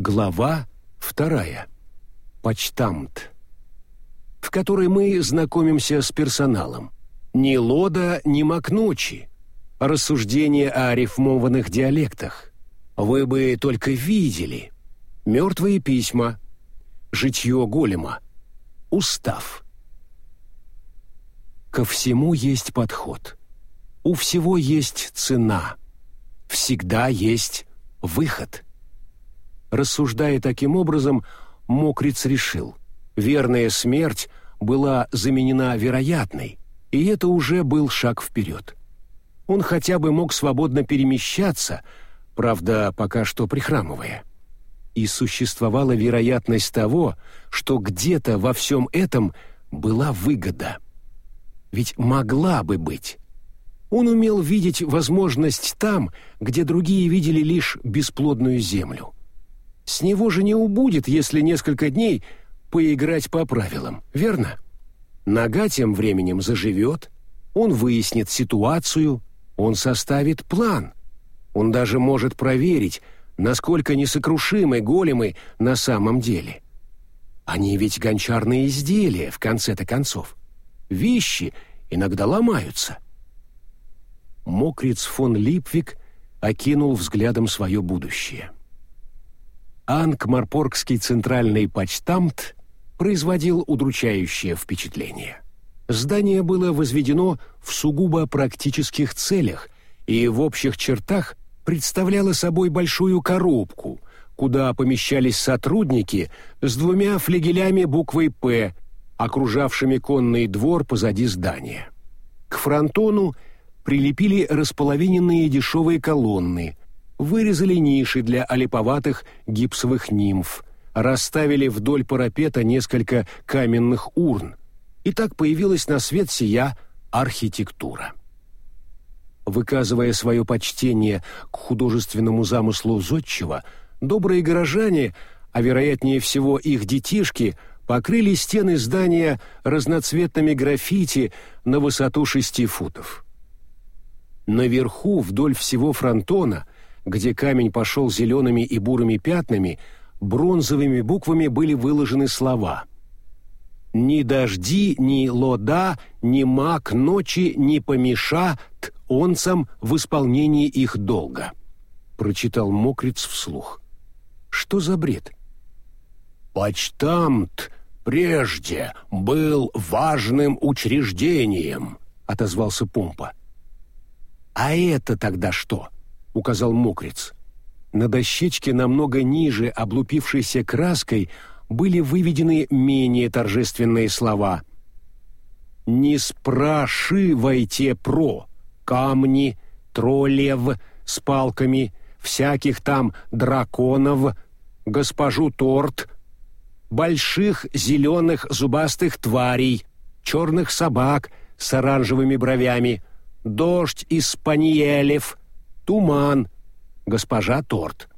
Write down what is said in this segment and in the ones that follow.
Глава вторая. Почтамт. В которой мы знакомимся с персоналом. Ни лода, ни макночи. Рассуждения о рифмованных диалектах. Вы бы только видели. Мертвые письма. Житье голема. Устав. Ко всему есть подход. У всего есть цена. Всегда есть выход. Рассуждая таким образом, Мокриц решил, верная смерть была заменена вероятной, и это уже был шаг вперед. Он хотя бы мог свободно перемещаться, правда, пока что прихрамывая. И существовала вероятность того, что где-то во всем этом была выгода. Ведь могла бы быть. Он умел видеть возможность там, где другие видели лишь бесплодную землю. С него же не убудет, если несколько дней поиграть по правилам, верно? Нога тем временем заживет, он выяснит ситуацию, он составит план. Он даже может проверить, насколько несокрушимы големы на самом деле. Они ведь гончарные изделия, в конце-то концов. Вещи иногда ломаются. Мокриц фон Липвик окинул взглядом свое будущее. Ангмарпоргский центральный почтамт производил удручающее впечатление. Здание было возведено в сугубо практических целях и в общих чертах представляло собой большую коробку, куда помещались сотрудники с двумя флигелями буквой «П», окружавшими конный двор позади здания. К фронтону прилепили располовиненные дешевые колонны, вырезали ниши для олиповатых гипсовых нимф, расставили вдоль парапета несколько каменных урн, и так появилась на свет сия архитектура. Выказывая свое почтение к художественному замыслу Зодчего, добрые горожане, а вероятнее всего их детишки, покрыли стены здания разноцветными граффити на высоту шести футов. Наверху, вдоль всего фронтона, где камень пошел зелеными и бурыми пятнами, бронзовыми буквами были выложены слова «Ни дожди, ни лода, ни мак ночи не помешат онцам в исполнении их долга», — прочитал Мокриц вслух. «Что за бред?» «Почтамт прежде был важным учреждением», — отозвался Помпа. «А это тогда что?» — указал мокрец. На дощечке намного ниже облупившейся краской были выведены менее торжественные слова. «Не спрашивайте про камни, троллев с палками, всяких там драконов, госпожу Торт, больших зеленых зубастых тварей, черных собак с оранжевыми бровями, дождь из спаниелев, туман, госпожа Торт.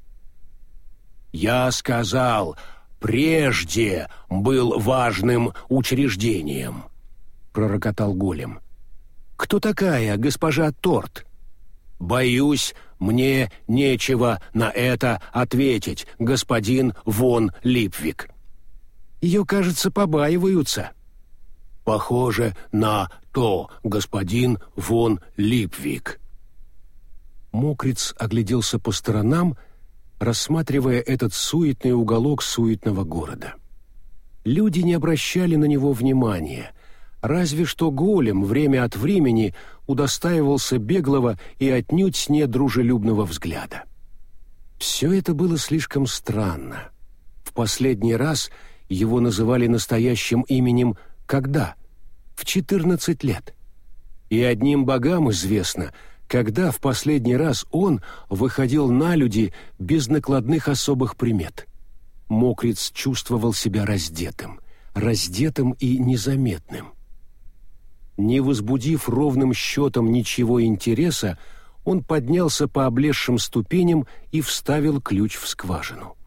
Я сказал, прежде был важным учреждением, пророкотал голем. Кто такая госпожа Торт? Боюсь, мне нечего на это ответить, господин Вон Липвик. Ее, кажется, побаиваются. Похоже на то, господин Вон Липвик. Мокриц огляделся по сторонам, рассматривая этот суетный уголок суетного города. Люди не обращали на него внимания, разве что голем время от времени удостаивался беглого и отнюдь не дружелюбного взгляда. Все это было слишком странно. В последний раз его называли настоящим именем «когда?» В четырнадцать лет. И одним богам известно — когда в последний раз он выходил на люди без накладных особых примет. Мокриц чувствовал себя раздетым, раздетым и незаметным. Не возбудив ровным счетом ничего интереса, он поднялся по облезшим ступеням и вставил ключ в скважину.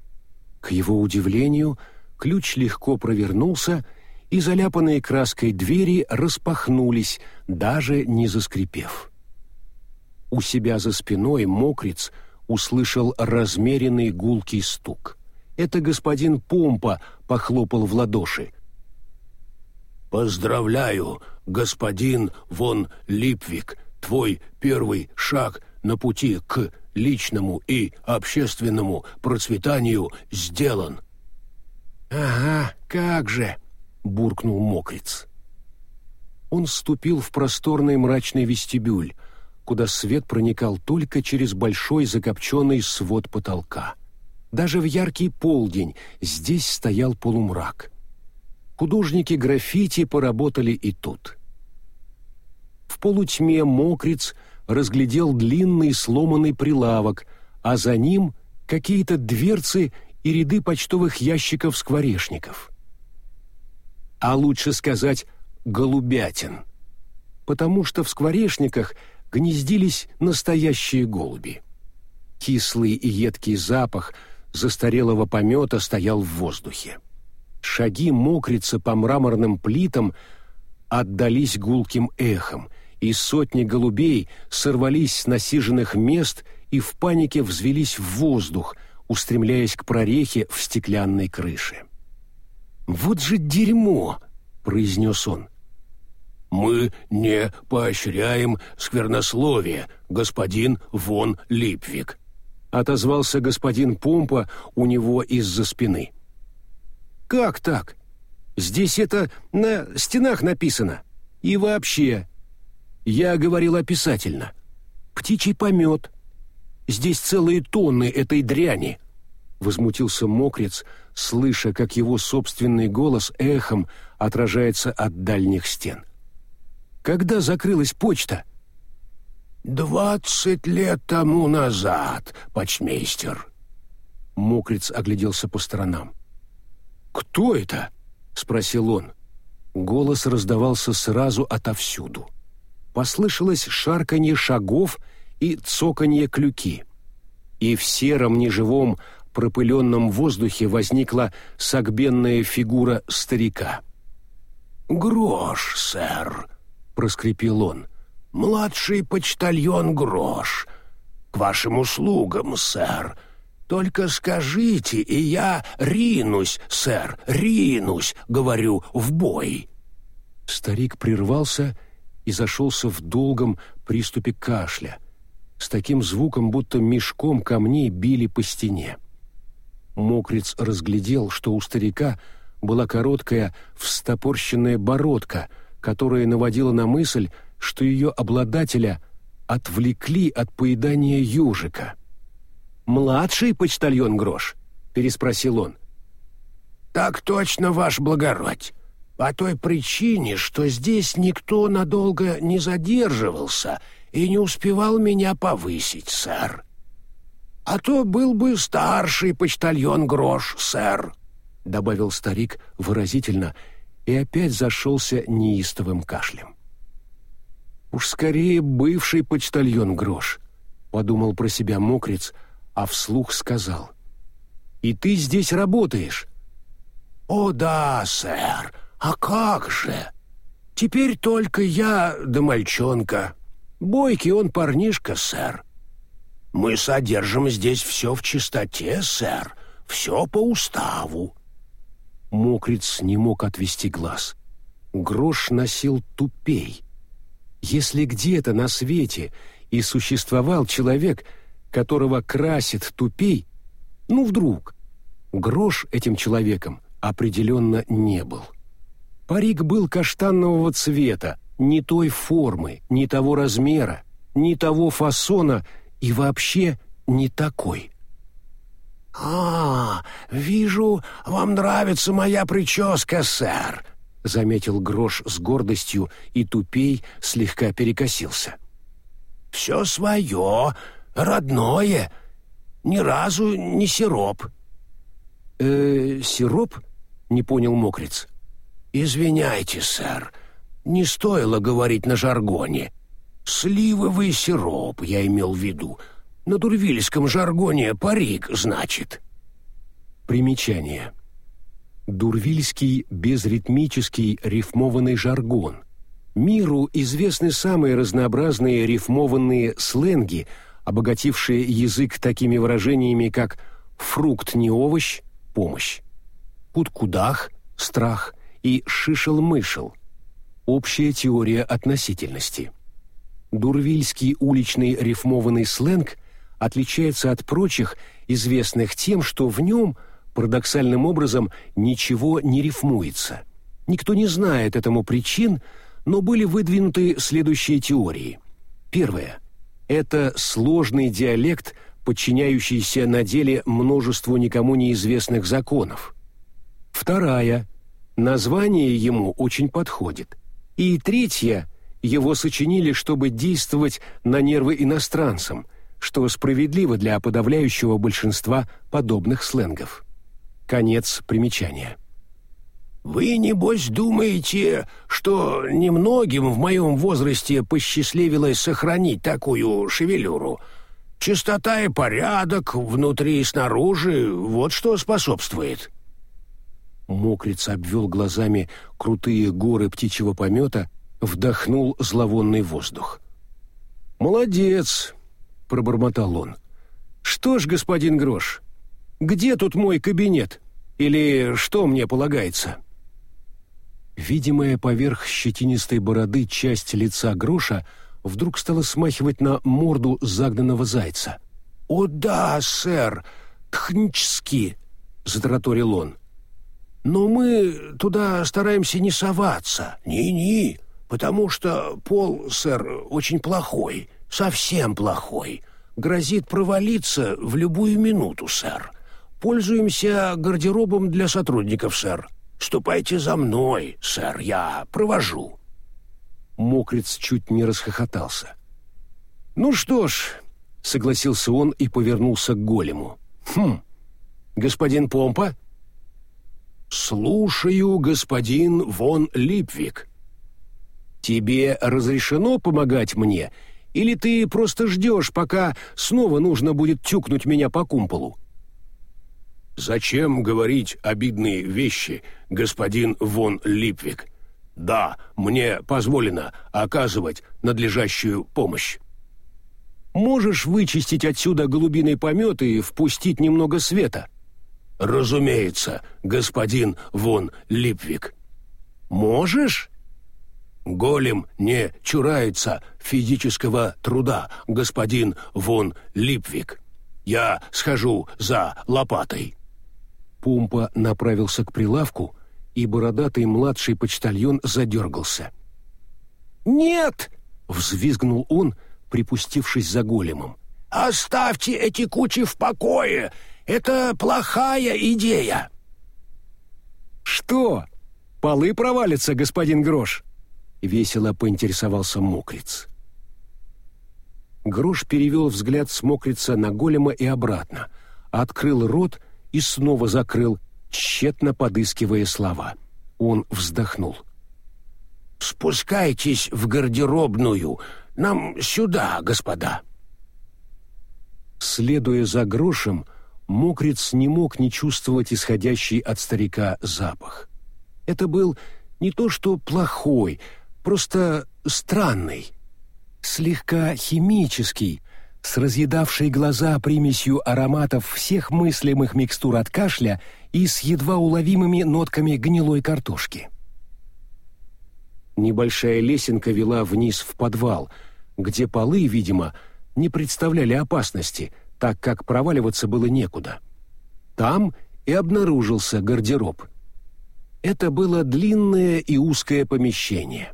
К его удивлению, ключ легко провернулся, и заляпанные краской двери распахнулись, даже не заскрипев. У себя за спиной мокриц услышал размеренный гулкий стук. Это господин Помпа похлопал в ладоши. «Поздравляю, господин Вон Липвик, твой первый шаг на пути к личному и общественному процветанию сделан». «Ага, как же!» — буркнул мокриц. Он ступил в просторный мрачный вестибюль, куда свет проникал только через большой закопченный свод потолка. Даже в яркий полдень здесь стоял полумрак. Художники граффити поработали и тут. В полутьме мокриц разглядел длинный сломанный прилавок, а за ним какие-то дверцы и ряды почтовых ящиков-скворечников. А лучше сказать «голубятин», потому что в скворечниках гнездились настоящие голуби. Кислый и едкий запах застарелого помета стоял в воздухе. Шаги мокрицы по мраморным плитам отдались гулким эхом, и сотни голубей сорвались с насиженных мест и в панике взвелись в воздух, устремляясь к прорехе в стеклянной крыше. «Вот же дерьмо!» — произнес он. «Мы не поощряем сквернословие, господин Вон Липвик», — отозвался господин Помпа у него из-за спины. «Как так? Здесь это на стенах написано. И вообще, я говорил описательно. Птичий помет. Здесь целые тонны этой дряни». Возмутился мокрец, слыша, как его собственный голос эхом отражается от дальних стен. Когда закрылась почта? «Двадцать лет тому назад, почмейстер». Мокриц огляделся по сторонам. «Кто это?» — спросил он. Голос раздавался сразу отовсюду. Послышалось шарканье шагов и цоканье клюки. И в сером неживом пропыленном воздухе возникла согбенная фигура старика. «Грош, сэр», проскрипел он. «Младший почтальон Грош. К вашим услугам, сэр. Только скажите, и я ринусь, сэр, ринусь, говорю, в бой». Старик прервался и зашелся в долгом приступе кашля, с таким звуком, будто мешком камней били по стене. Мокриц разглядел, что у старика была короткая встопорщенная бородка — которая наводила на мысль, что ее обладателя отвлекли от поедания южика. «Младший почтальон Грош?» — переспросил он. «Так точно, ваш благородь. По той причине, что здесь никто надолго не задерживался и не успевал меня повысить, сэр. А то был бы старший почтальон Грош, сэр», — добавил старик выразительно — и опять зашелся неистовым кашлем. «Уж скорее бывший почтальон Грош», — подумал про себя мокрец, а вслух сказал. «И ты здесь работаешь?» «О да, сэр, а как же? Теперь только я да мальчонка. Бойкий он парнишка, сэр. Мы содержим здесь все в чистоте, сэр, все по уставу. Мокриц не мог отвести глаз. Грош носил тупей. Если где-то на свете и существовал человек, которого красит тупей, ну вдруг, Грош этим человеком определенно не был. Парик был каштанового цвета, не той формы, не того размера, не того фасона и вообще не такой. «А, вижу, вам нравится моя прическа, сэр», — заметил Грош с гордостью, и тупей слегка перекосился. «Все свое, родное, ни разу не сироп». «Э, сироп?» — не понял мокрец. «Извиняйте, сэр, не стоило говорить на жаргоне. Сливовый сироп, я имел в виду, — на дурвильском жаргоне парик, значит. Примечание. Дурвильский безритмический рифмованный жаргон. Миру известны самые разнообразные рифмованные сленги, обогатившие язык такими выражениями, как «фрукт не овощ», помощь. Куткудах — страх и шишел-мышел — общая теория относительности. Дурвильский уличный рифмованный сленг отличается от прочих, известных тем, что в нем парадоксальным образом ничего не рифмуется. Никто не знает этому причин, но были выдвинуты следующие теории. Первое. Это сложный диалект, подчиняющийся на деле множеству никому неизвестных законов. Вторая. Название ему очень подходит. И третья. Его сочинили, чтобы действовать на нервы иностранцам, что справедливо для подавляющего большинства подобных сленгов. Конец примечания. «Вы, небось, думаете, что немногим в моем возрасте посчастливилось сохранить такую шевелюру? Чистота и порядок внутри и снаружи — вот что способствует». Мокриц обвел глазами крутые горы птичьего помета, вдохнул зловонный воздух. «Молодец!» — пробормотал он. «Что ж, господин Грош, где тут мой кабинет? Или что мне полагается?» Видимая поверх щетинистой бороды часть лица Гроша вдруг стала смахивать на морду загнанного зайца. «О да, сэр, тхнчски!» — затраторил он. «Но мы туда стараемся не соваться. Ни-ни, потому что пол, сэр, очень плохой, совсем плохой. Грозит провалиться в любую минуту, сэр. Пользуемся гардеробом для сотрудников, сэр. «Ступайте за мной, сэр, я провожу». Мокриц чуть не расхохотался. «Ну что ж», — согласился он и повернулся к голему. «Хм, господин Помпа?» «Слушаю, господин Вон Липвик. Тебе разрешено помогать мне, или ты просто ждешь, пока снова нужно будет тюкнуть меня по кумполу?» «Зачем говорить обидные вещи, господин Вон Липвик? Да, мне позволено оказывать надлежащую помощь». «Можешь вычистить отсюда голубиный помет и впустить немного света?» «Разумеется, господин Вон Липвик». «Можешь?» «Голем не чурается физического труда, господин Вон Липвик. Я схожу за лопатой». Пумпа направился к прилавку, и бородатый младший почтальон задергался. «Нет!» — взвизгнул он, припустившись за големом. «Оставьте эти кучи в покое! Это плохая идея!» «Что? Полы провалятся, господин Грош?» — весело поинтересовался Мокриц. Грош перевел взгляд с Мокрица на голема и обратно, открыл рот и снова закрыл, тщетно подыскивая слова. Он вздохнул. «Спускайтесь в гардеробную. Нам сюда, господа». Следуя за грошем, мокрец не мог не чувствовать исходящий от старика запах. Это был не то что плохой, просто странный, слегка химический, с разъедавшей глаза примесью ароматов всех мыслимых микстур от кашля и с едва уловимыми нотками гнилой картошки. Небольшая лесенка вела вниз в подвал, где полы, видимо, не представляли опасности, так как проваливаться было некуда. Там и обнаружился гардероб. Это было длинное и узкое помещение.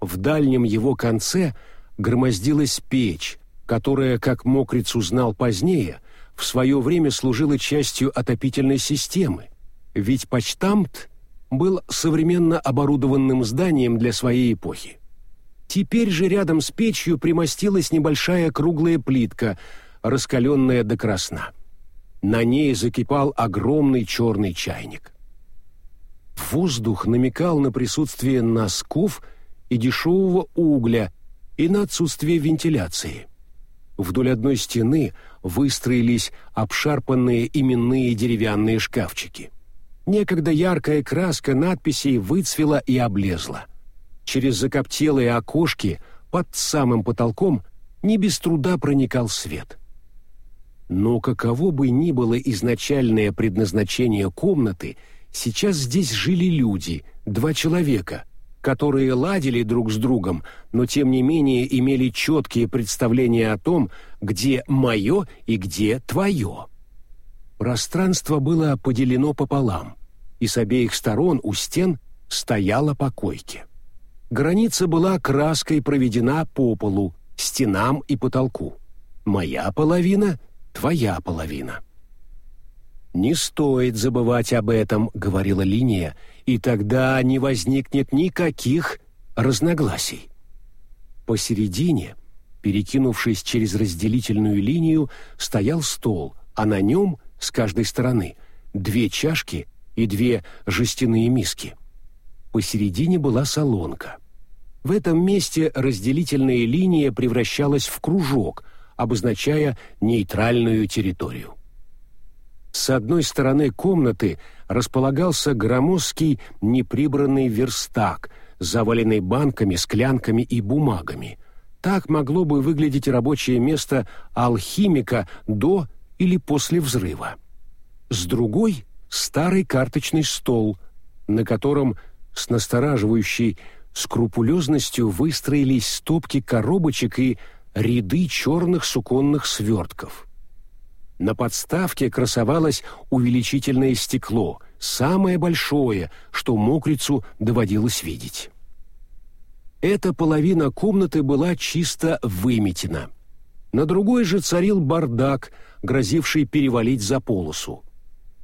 В дальнем его конце громоздилась печь, которая, как Мокриц узнал позднее, в свое время служила частью отопительной системы, ведь почтамт был современно оборудованным зданием для своей эпохи. Теперь же рядом с печью примостилась небольшая круглая плитка, раскаленная до красна. На ней закипал огромный черный чайник. Воздух намекал на присутствие носков и дешевого угля и на отсутствие вентиляции. Вдоль одной стены выстроились обшарпанные именные деревянные шкафчики. Некогда яркая краска надписей выцвела и облезла. Через закоптелые окошки под самым потолком не без труда проникал свет. Но каково бы ни было изначальное предназначение комнаты, сейчас здесь жили люди, два человека, которые ладили друг с другом, но тем не менее имели четкие представления о том, где мое и где твое. Пространство было поделено пополам, и с обеих сторон у стен стояла по койке. Граница была краской проведена по полу, стенам и потолку. Моя половина — твоя половина. «Не стоит забывать об этом», — говорила линия, «и тогда не возникнет никаких разногласий». Посередине, перекинувшись через разделительную линию, стоял стол, а на нем, с каждой стороны, две чашки и две жестяные миски — посередине была солонка. В этом месте разделительная линия превращалась в кружок, обозначая нейтральную территорию. С одной стороны комнаты располагался громоздкий неприбранный верстак, заваленный банками, склянками и бумагами. Так могло бы выглядеть рабочее место алхимика до или после взрыва. С другой — старый карточный стол, на котором с настораживающей скрупулезностью выстроились стопки коробочек и ряды черных суконных свертков. На подставке красовалось увеличительное стекло, самое большое, что мокрицу доводилось видеть. Эта половина комнаты была чисто выметена. На другой же царил бардак, грозивший перевалить за полосу.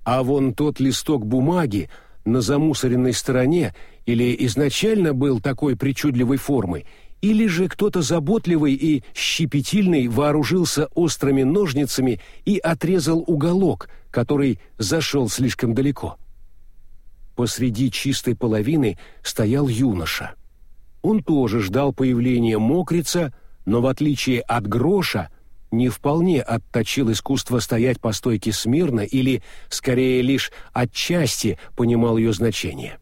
А вон тот листок бумаги, на замусоренной стороне или изначально был такой причудливой формы, или же кто-то заботливый и щепетильный вооружился острыми ножницами и отрезал уголок, который зашел слишком далеко. Посреди чистой половины стоял юноша. Он тоже ждал появления мокрица, но в отличие от гроша — не вполне отточил искусство стоять по стойке смирно или, скорее, лишь отчасти понимал ее значение.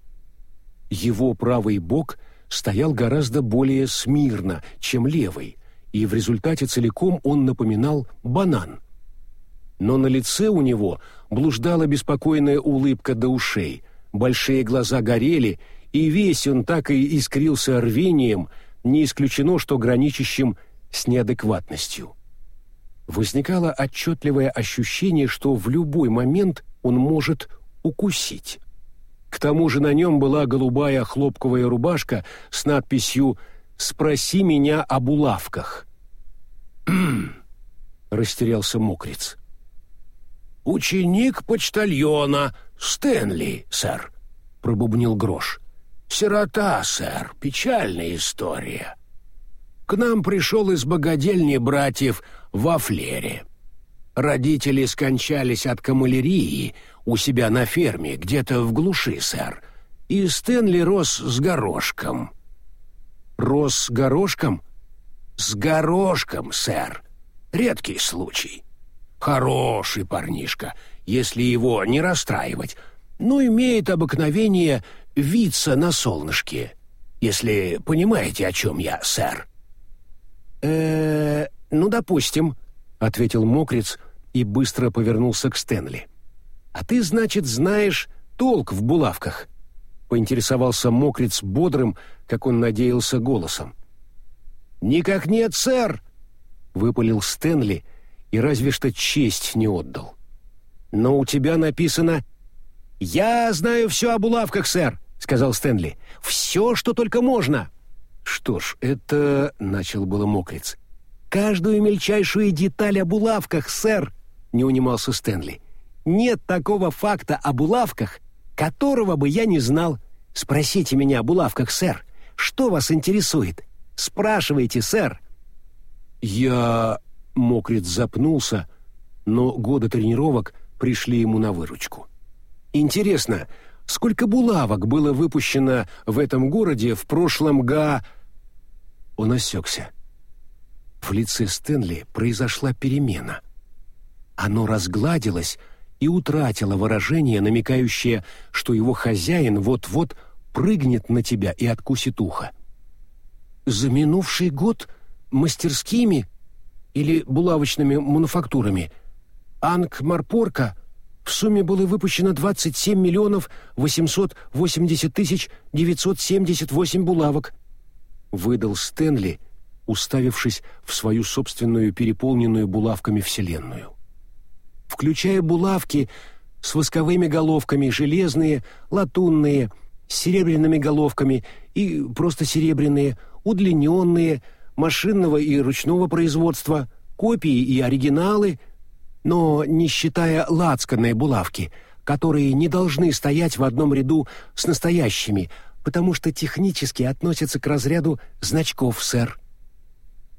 Его правый бок стоял гораздо более смирно, чем левый, и в результате целиком он напоминал банан. Но на лице у него блуждала беспокойная улыбка до ушей, большие глаза горели, и весь он так и искрился рвением, не исключено, что граничащим с неадекватностью возникало отчетливое ощущение, что в любой момент он может укусить. К тому же на нем была голубая хлопковая рубашка с надписью «Спроси меня об улавках». растерялся мокриц. «Ученик почтальона Стэнли, сэр», — пробубнил Грош. «Сирота, сэр, печальная история. К нам пришел из богадельни братьев во флере. Родители скончались от камалерии у себя на ферме, где-то в глуши, сэр. И Стэнли рос с горошком. Рос с горошком? С горошком, сэр. Редкий случай. Хороший парнишка, если его не расстраивать, но имеет обыкновение виться на солнышке, если понимаете, о чем я, сэр. э «Ну, допустим», — ответил Мокриц и быстро повернулся к Стэнли. «А ты, значит, знаешь толк в булавках?» — поинтересовался Мокриц бодрым, как он надеялся, голосом. «Никак нет, сэр!» — выпалил Стэнли и разве что честь не отдал. «Но у тебя написано...» «Я знаю все о булавках, сэр», — сказал Стэнли. «Все, что только можно». «Что ж, это...» — начал было Мокриц каждую мельчайшую деталь о булавках, сэр», — не унимался Стэнли. «Нет такого факта о булавках, которого бы я не знал. Спросите меня о булавках, сэр. Что вас интересует? Спрашивайте, сэр». Я... Мокриц запнулся, но годы тренировок пришли ему на выручку. «Интересно, сколько булавок было выпущено в этом городе в прошлом га...» Он осекся. В лице Стэнли произошла перемена. Оно разгладилось и утратило выражение, намекающее, что его хозяин вот-вот прыгнет на тебя и откусит ухо. «За минувший год мастерскими или булавочными мануфактурами?» Ангмарпорка в сумме было выпущено 27 миллионов 880 тысяч 978 булавок», — выдал Стэнли, уставившись в свою собственную переполненную булавками вселенную. Включая булавки с восковыми головками, железные, латунные, с серебряными головками и просто серебряные, удлиненные, машинного и ручного производства, копии и оригиналы — но не считая лацканные булавки, которые не должны стоять в одном ряду с настоящими, потому что технически относятся к разряду значков, сэр.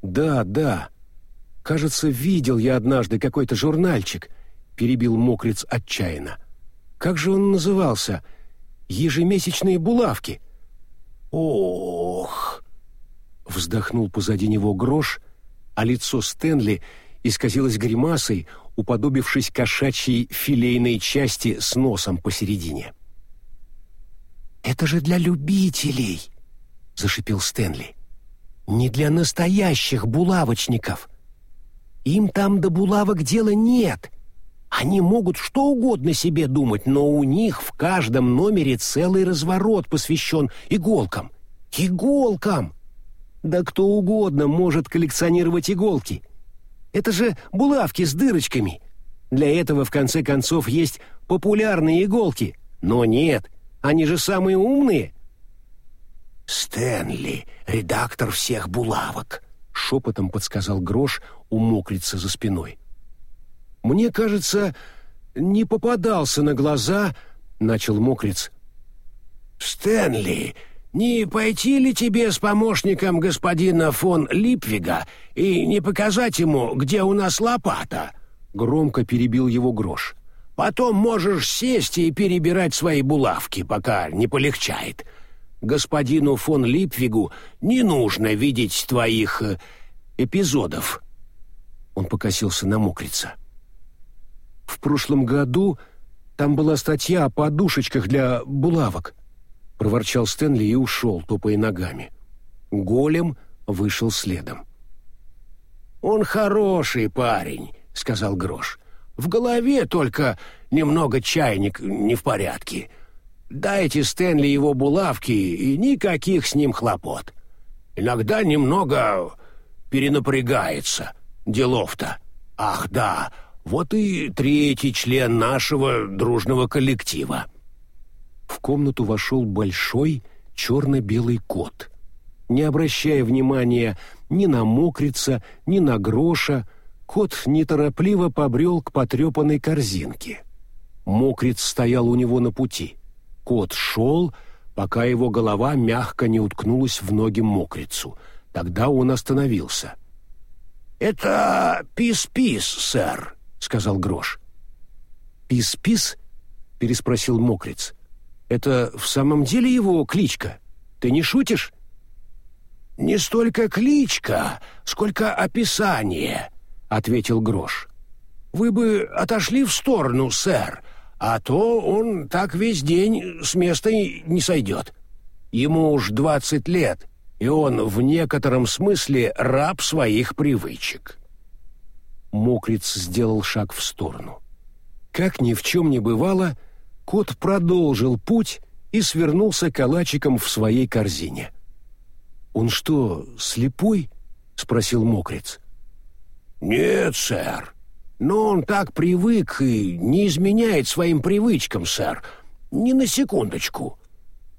«Да, да. Кажется, видел я однажды какой-то журнальчик», — перебил мокрец отчаянно. «Как же он назывался? Ежемесячные булавки». «Ох!» — вздохнул позади него грош, а лицо Стэнли исказилось гримасой, уподобившись кошачьей филейной части с носом посередине. «Это же для любителей!» — зашипел Стэнли. «Не для настоящих булавочников. Им там до булавок дела нет. Они могут что угодно себе думать, но у них в каждом номере целый разворот посвящен иголкам. Иголкам! Да кто угодно может коллекционировать иголки. Это же булавки с дырочками. Для этого, в конце концов, есть популярные иголки. Но нет, они же самые умные. «Стэнли, редактор всех булавок», — шепотом подсказал Грош у мокрицы за спиной. «Мне кажется, не попадался на глаза», — начал мокриц. «Стэнли, не пойти ли тебе с помощником господина фон Липвига и не показать ему, где у нас лопата?» Громко перебил его грош. «Потом можешь сесть и перебирать свои булавки, пока не полегчает. Господину фон Липвигу не нужно видеть твоих э, эпизодов». Он покосился на мокрица. «В прошлом году там была статья о подушечках для булавок», проворчал Стэнли и ушел, топая ногами. Голем вышел следом. «Он хороший парень», — сказал Грош. «В голове только немного чайник не в порядке. Дайте Стэнли его булавки, и никаких с ним хлопот. Иногда немного перенапрягается. Делов-то. Ах, да, вот и третий член нашего дружного коллектива» в комнату вошел большой черно-белый кот. Не обращая внимания ни на мокрица, ни на гроша, кот неторопливо побрел к потрепанной корзинке. Мокриц стоял у него на пути. Кот шел, пока его голова мягко не уткнулась в ноги мокрицу. Тогда он остановился. «Это пис-пис, сэр», — сказал Грош. «Пис-пис?» — переспросил мокриц. Это в самом деле его кличка? Ты не шутишь?» «Не столько кличка, сколько описание», — ответил Грош. «Вы бы отошли в сторону, сэр, а то он так весь день с места не сойдет. Ему уж двадцать лет, и он в некотором смысле раб своих привычек». Мокриц сделал шаг в сторону. Как ни в чем не бывало, — Кот продолжил путь и свернулся калачиком в своей корзине. «Он что, слепой?» — спросил мокрец. «Нет, сэр. Но он так привык и не изменяет своим привычкам, сэр. Ни на секундочку.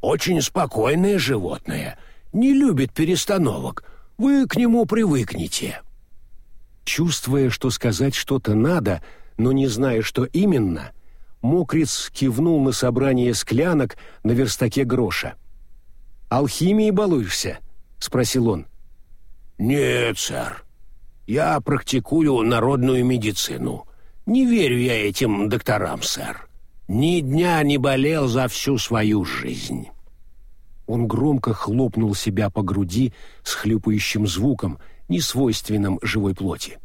Очень спокойное животное. Не любит перестановок. Вы к нему привыкнете». Чувствуя, что сказать что-то надо, но не зная, что именно — Мокриц кивнул на собрание склянок на верстаке гроша. «Алхимией балуешься?» — спросил он. «Нет, сэр. Я практикую народную медицину. Не верю я этим докторам, сэр. Ни дня не болел за всю свою жизнь». Он громко хлопнул себя по груди с хлюпающим звуком, несвойственным живой плоти.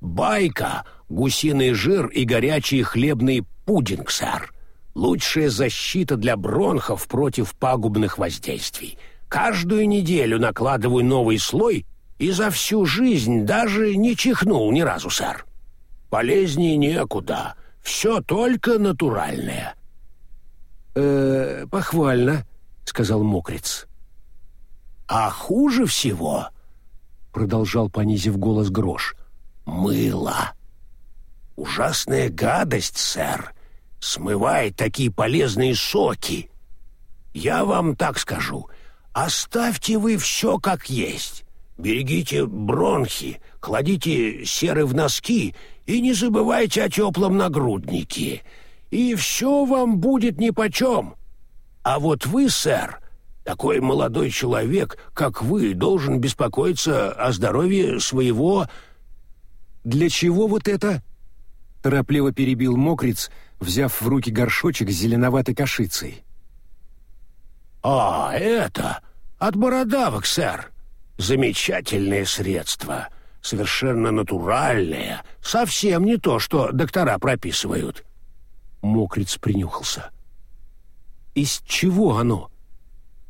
Байка, гусиный жир и горячий хлебный пудинг, сэр. Лучшая защита для бронхов против пагубных воздействий. Каждую неделю накладываю новый слой и за всю жизнь даже не чихнул ни разу, сэр. Полезнее некуда. Все только натуральное». «Э, похвально», — сказал мокрец. «А хуже всего», — продолжал, понизив голос Грош, — «мыло. Ужасная гадость, сэр, смывает такие полезные соки. Я вам так скажу, оставьте вы все как есть. Берегите бронхи, кладите серы в носки и не забывайте о теплом нагруднике. И все вам будет нипочем. А вот вы, сэр, такой молодой человек, как вы, должен беспокоиться о здоровье своего... Для чего вот это? Торопливо перебил мокриц, взяв в руки горшочек с зеленоватой кашицей. «А, это от бородавок, сэр. Замечательное средство. Совершенно натуральное. Совсем не то, что доктора прописывают». Мокриц принюхался. «Из чего оно?»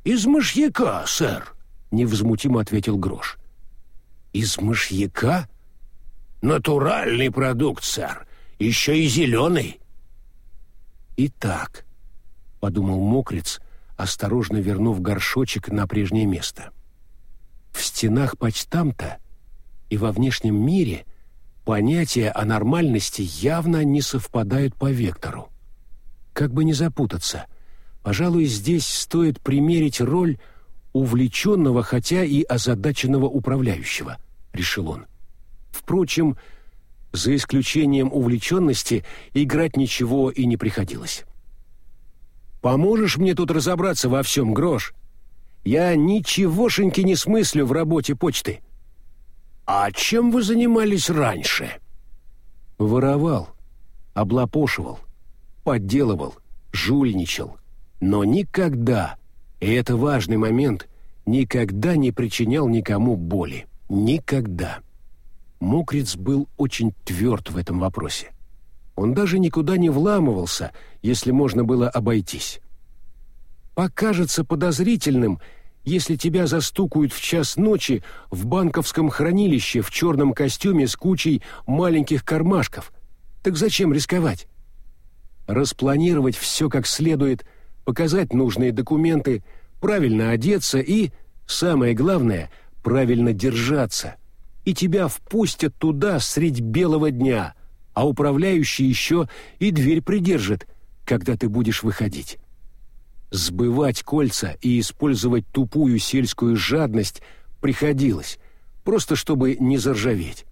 «Из мышьяка, сэр», — невозмутимо ответил Грош. «Из мышьяка?» «Натуральный продукт, сэр. Еще и зеленый». «Итак», — подумал Мокриц, осторожно вернув горшочек на прежнее место. «В стенах почтамта и во внешнем мире понятия о нормальности явно не совпадают по вектору. Как бы не запутаться — Пожалуй, здесь стоит примерить роль увлеченного, хотя и озадаченного управляющего, решил он. Впрочем, за исключением увлеченности, играть ничего и не приходилось. «Поможешь мне тут разобраться во всем, Грош? Я ничегошеньки не смыслю в работе почты». «А чем вы занимались раньше?» «Воровал, облапошивал, подделывал, жульничал, но никогда, и это важный момент, никогда не причинял никому боли. Никогда. Мокриц был очень тверд в этом вопросе. Он даже никуда не вламывался, если можно было обойтись. Покажется подозрительным, если тебя застукают в час ночи в банковском хранилище в черном костюме с кучей маленьких кармашков. Так зачем рисковать? Распланировать все как следует показать нужные документы, правильно одеться и, самое главное, правильно держаться. И тебя впустят туда средь белого дня, а управляющий еще и дверь придержит, когда ты будешь выходить. Сбывать кольца и использовать тупую сельскую жадность приходилось, просто чтобы не заржаветь.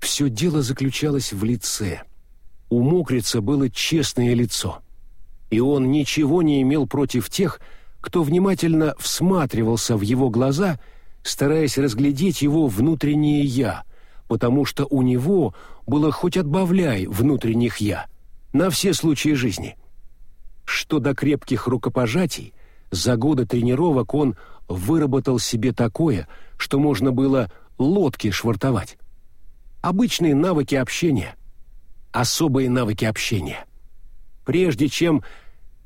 Все дело заключалось в лице. У мокрица было честное лицо — и он ничего не имел против тех, кто внимательно всматривался в его глаза, стараясь разглядеть его внутреннее «я», потому что у него было хоть отбавляй внутренних «я» на все случаи жизни. Что до крепких рукопожатий, за годы тренировок он выработал себе такое, что можно было лодки швартовать. Обычные навыки общения, особые навыки общения — Прежде чем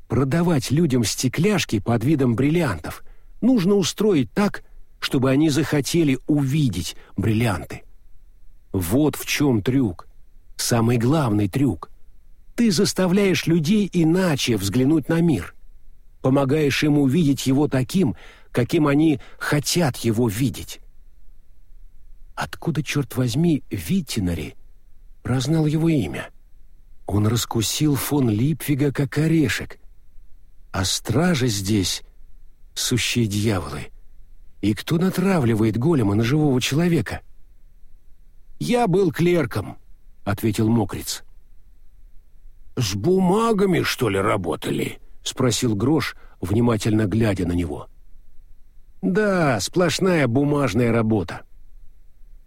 продавать людям стекляшки под видом бриллиантов, нужно устроить так, чтобы они захотели увидеть бриллианты. Вот в чем трюк. Самый главный трюк. Ты заставляешь людей иначе взглянуть на мир. Помогаешь им увидеть его таким, каким они хотят его видеть. Откуда, черт возьми, Виттинари прознал его имя? — он раскусил фон Липвига как орешек. А стражи здесь — сущие дьяволы. И кто натравливает голема на живого человека? «Я был клерком», — ответил Мокриц. «С бумагами, что ли, работали?» — спросил Грош, внимательно глядя на него. «Да, сплошная бумажная работа».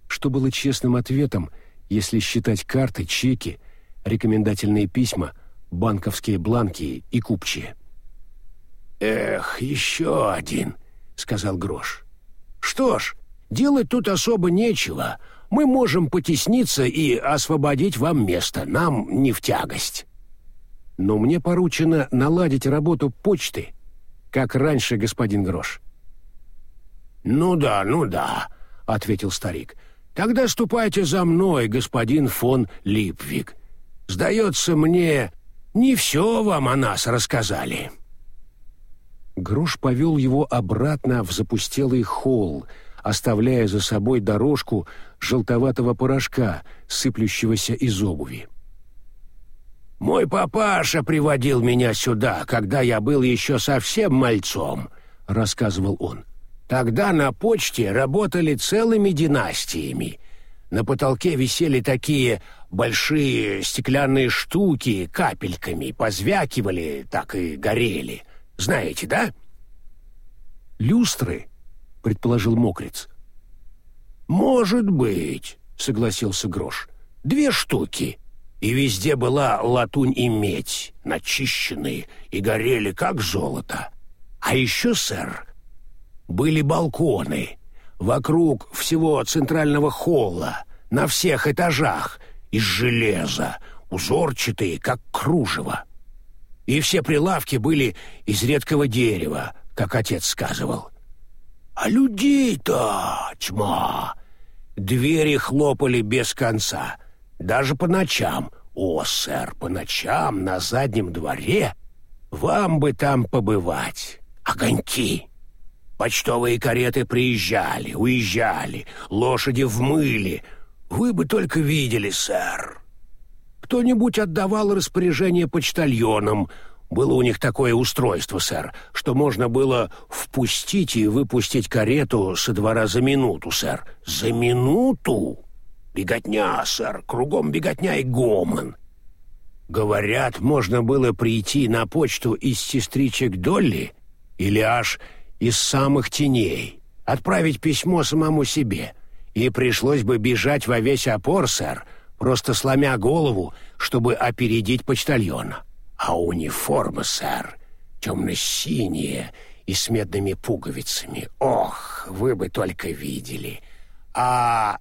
Что было честным ответом, если считать карты, чеки — рекомендательные письма, банковские бланки и купчие. «Эх, еще один», — сказал Грош. «Что ж, делать тут особо нечего. Мы можем потесниться и освободить вам место. Нам не в тягость». «Но мне поручено наладить работу почты, как раньше, господин Грош». «Ну да, ну да», — ответил старик. «Ну да, ну да. — ответил старик. ну да Тогда ступайте за мной, господин фон Липвик. Сдается мне, не все вам о нас рассказали». Груш повел его обратно в запустелый холл, оставляя за собой дорожку желтоватого порошка, сыплющегося из обуви. «Мой папаша приводил меня сюда, когда я был еще совсем мальцом», — рассказывал он. «Тогда на почте работали целыми династиями. На потолке висели такие большие стеклянные штуки капельками, позвякивали, так и горели. Знаете, да?» «Люстры?» — предположил Мокриц. «Может быть», — согласился Грош. «Две штуки. И везде была латунь и медь, начищенные, и горели, как золото. А еще, сэр, были балконы вокруг всего центрального холла, на всех этажах, из железа, узорчатые, как кружево. И все прилавки были из редкого дерева, как отец сказывал. А людей-то тьма. Двери хлопали без конца, даже по ночам. О, сэр, по ночам на заднем дворе вам бы там побывать. Огоньки. Почтовые кареты приезжали, уезжали, лошади в мыле. Вы бы только видели, сэр. Кто-нибудь отдавал распоряжение почтальонам, было у них такое устройство, сэр, что можно было впустить и выпустить карету со двора за минуту, сэр. За минуту? Беготня, сэр, кругом беготня и гомон. Говорят, можно было прийти на почту из сестричек Долли или аж из самых теней, отправить письмо самому себе, и пришлось бы бежать во весь опор, сэр, просто сломя голову, чтобы опередить почтальона. А униформа, сэр, темно-синяя и с медными пуговицами. Ох, вы бы только видели. А...»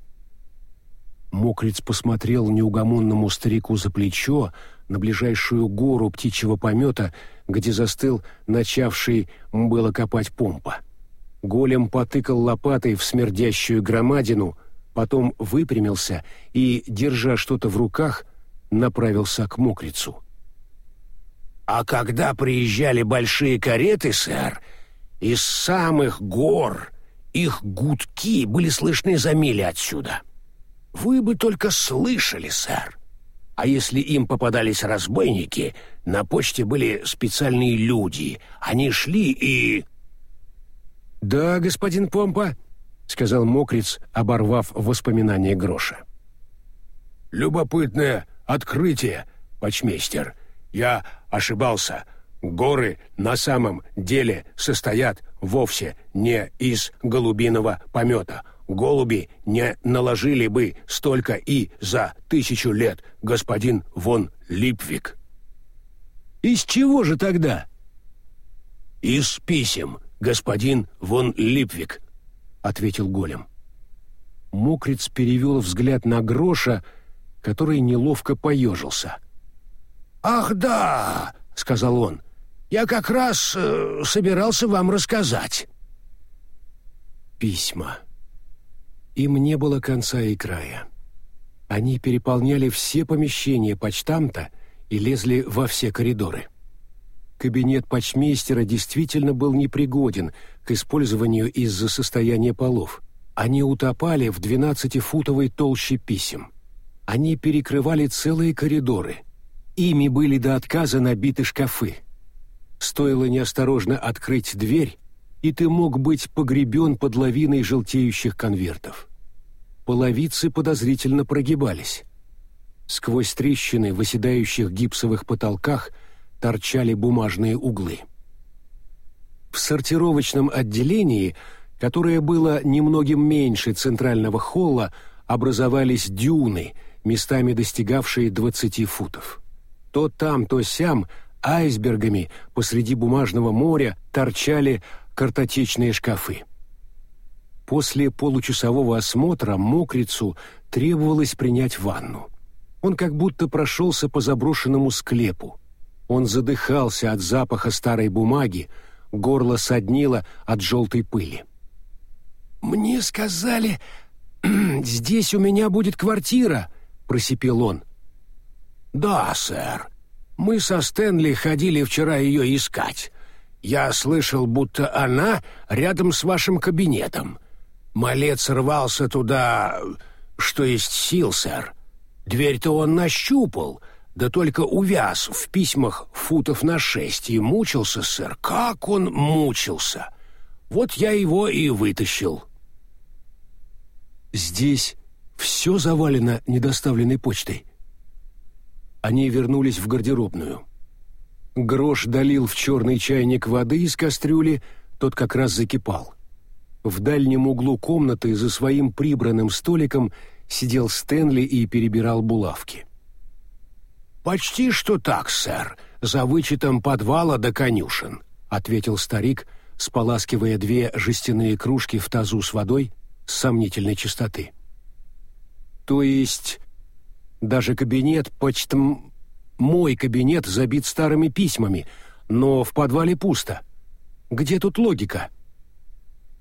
Мокриц посмотрел неугомонному старику за плечо на ближайшую гору птичьего помета, где застыл начавший было копать помпа. Голем потыкал лопатой в смердящую громадину, потом выпрямился и, держа что-то в руках, направился к мокрицу. А когда приезжали большие кареты, сэр, из самых гор их гудки были слышны за мили отсюда. Вы бы только слышали, сэр. А если им попадались разбойники, на почте были специальные люди. Они шли и... «Да, господин Помпа», — сказал Мокриц, оборвав воспоминания Гроша. «Любопытное открытие, почмейстер», я ошибался. Горы на самом деле состоят вовсе не из голубиного помета. Голуби не наложили бы столько и за тысячу лет, господин вон Липвик. Из чего же тогда? Из писем, господин вон Липвик, ответил голем. Мокриц перевел взгляд на Гроша, который неловко поежился. «Ах, да!» — сказал он. «Я как раз э, собирался вам рассказать». Письма. Им не было конца и края. Они переполняли все помещения почтамта и лезли во все коридоры. Кабинет почмейстера действительно был непригоден к использованию из-за состояния полов. Они утопали в двенадцатифутовой толще писем. Они перекрывали целые коридоры — Ими были до отказа набиты шкафы. Стоило неосторожно открыть дверь, и ты мог быть погребен под лавиной желтеющих конвертов. Половицы подозрительно прогибались. Сквозь трещины в оседающих гипсовых потолках торчали бумажные углы. В сортировочном отделении, которое было немногим меньше центрального холла, образовались дюны, местами достигавшие 20 футов. То там, то сям айсбергами посреди бумажного моря торчали картотечные шкафы. После получасового осмотра мокрицу требовалось принять ванну. Он как будто прошелся по заброшенному склепу. Он задыхался от запаха старой бумаги, горло соднило от желтой пыли. «Мне сказали, здесь у меня будет квартира», — просипел он. «Да, сэр. Мы со Стэнли ходили вчера ее искать. Я слышал, будто она рядом с вашим кабинетом. Малец рвался туда, что есть сил, сэр. Дверь-то он нащупал, да только увяз в письмах футов на шесть и мучился, сэр. Как он мучился! Вот я его и вытащил». «Здесь все завалено недоставленной почтой». Они вернулись в гардеробную. Грош долил в черный чайник воды из кастрюли, тот как раз закипал. В дальнем углу комнаты за своим прибранным столиком сидел Стэнли и перебирал булавки. «Почти что так, сэр, за вычетом подвала до конюшен», — ответил старик, споласкивая две жестяные кружки в тазу с водой с сомнительной чистоты. «То есть даже кабинет почтом... Мой кабинет забит старыми письмами, но в подвале пусто. Где тут логика?»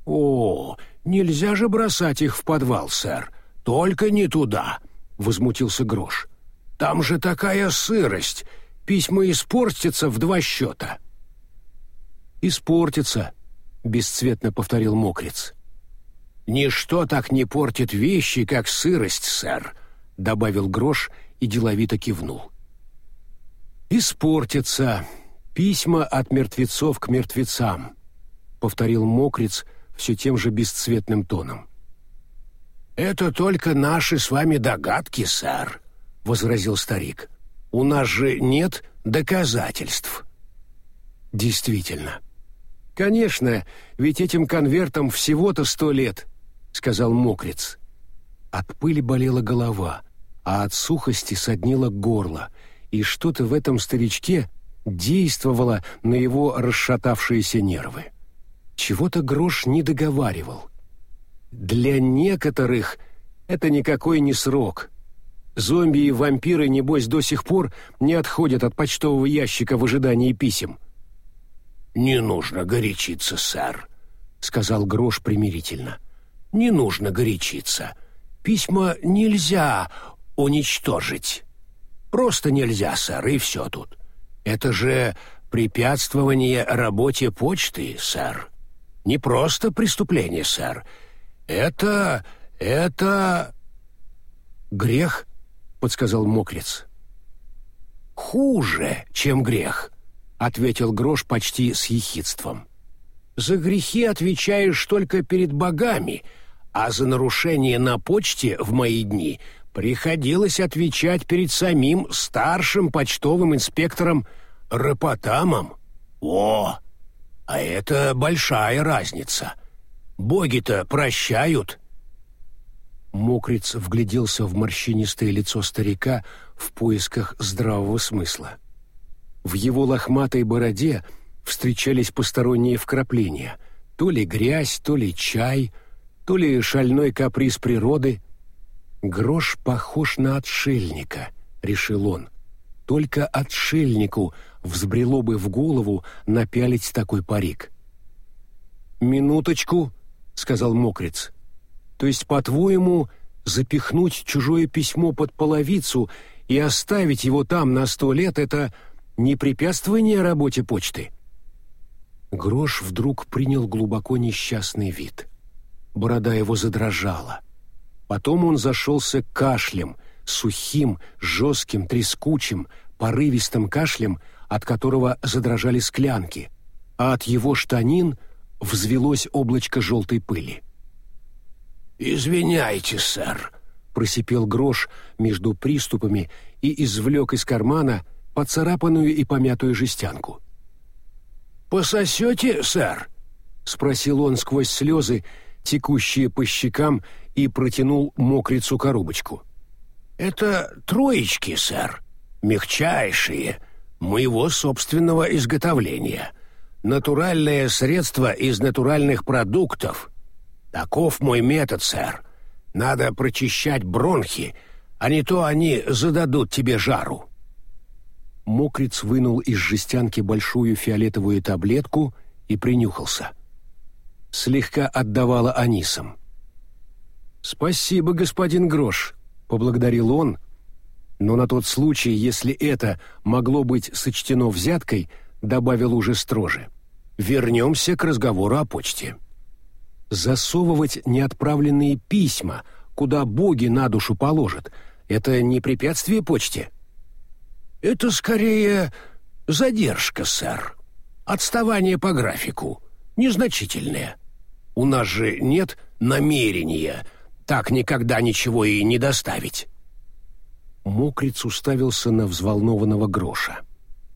«О, нельзя же бросать их в подвал, сэр. Только не туда», — возмутился Грош. «Там же такая сырость. Письма испортятся в два счета». «Испортятся», — бесцветно повторил Мокриц. «Ничто так не портит вещи, как сырость, сэр», — добавил Грош и деловито кивнул. «Испортятся. Письма от мертвецов к мертвецам», — повторил Мокриц, — все тем же бесцветным тоном. «Это только наши с вами догадки, сэр», — возразил старик. «У нас же нет доказательств». «Действительно. Конечно, ведь этим конвертам всего-то сто лет», — сказал Мокриц. От пыли болела голова, а от сухости соднило горло, и что-то в этом старичке действовало на его расшатавшиеся нервы. Чего-то Грош не договаривал. Для некоторых это никакой не срок. Зомби и вампиры, небось, до сих пор не отходят от почтового ящика в ожидании писем. «Не нужно горячиться, сэр», — сказал Грош примирительно. «Не нужно горячиться. Письма нельзя уничтожить. Просто нельзя, сэр, и все тут. Это же препятствование работе почты, сэр. Не просто преступление, сэр. Это... это... Грех, подсказал Мокриц. Хуже, чем грех, ответил Грош почти с ехидством. За грехи отвечаешь только перед богами, а за нарушение на почте в мои дни приходилось отвечать перед самим старшим почтовым инспектором Рапотамом. О, а это большая разница. Боги-то прощают. Мокриц вгляделся в морщинистое лицо старика в поисках здравого смысла. В его лохматой бороде встречались посторонние вкрапления, то ли грязь, то ли чай, то ли шальной каприз природы. «Грош похож на отшельника», — решил он. «Только отшельнику взбрело бы в голову напялить такой парик. «Минуточку», — сказал Мокриц. «То есть, по-твоему, запихнуть чужое письмо под половицу и оставить его там на сто лет — это не препятствование работе почты?» Грош вдруг принял глубоко несчастный вид. Борода его задрожала. Потом он зашелся кашлем, сухим, жестким, трескучим, порывистым кашлем, от которого задрожали склянки, а от его штанин взвелось облачко желтой пыли. «Извиняйте, сэр», — просипел Грош между приступами и извлек из кармана поцарапанную и помятую жестянку. «Пососете, сэр?» — спросил он сквозь слезы, текущие по щекам, и протянул мокрицу коробочку. «Это троечки, сэр, мягчайшие, моего собственного изготовления. Натуральное средство из натуральных продуктов. Таков мой метод, сэр. Надо прочищать бронхи, а не то они зададут тебе жару». Мокриц вынул из жестянки большую фиолетовую таблетку и принюхался. Слегка отдавала анисом. «Спасибо, господин Грош», — поблагодарил он, но на тот случай, если это могло быть сочтено взяткой, добавил уже строже. «Вернемся к разговору о почте». Засовывать неотправленные письма, куда боги на душу положат, это не препятствие почте? Это скорее задержка, сэр. Отставание по графику. Незначительное. У нас же нет намерения так никогда ничего и не доставить. Мокриц уставился на взволнованного Гроша.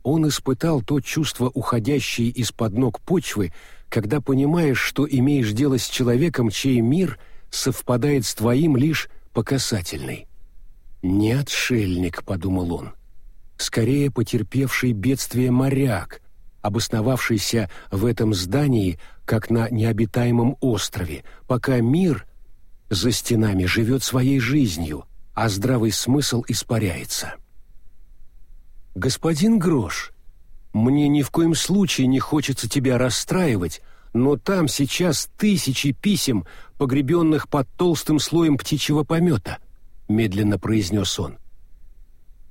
Он испытал то чувство уходящей из-под ног почвы, когда понимаешь, что имеешь дело с человеком, чей мир совпадает с твоим лишь по касательной. «Не отшельник», — подумал он, — «скорее потерпевший бедствие моряк, обосновавшийся в этом здании, как на необитаемом острове, пока мир за стенами живет своей жизнью, а здравый смысл испаряется. «Господин Грош, мне ни в коем случае не хочется тебя расстраивать, но там сейчас тысячи писем, погребенных под толстым слоем птичьего помета», — медленно произнес он.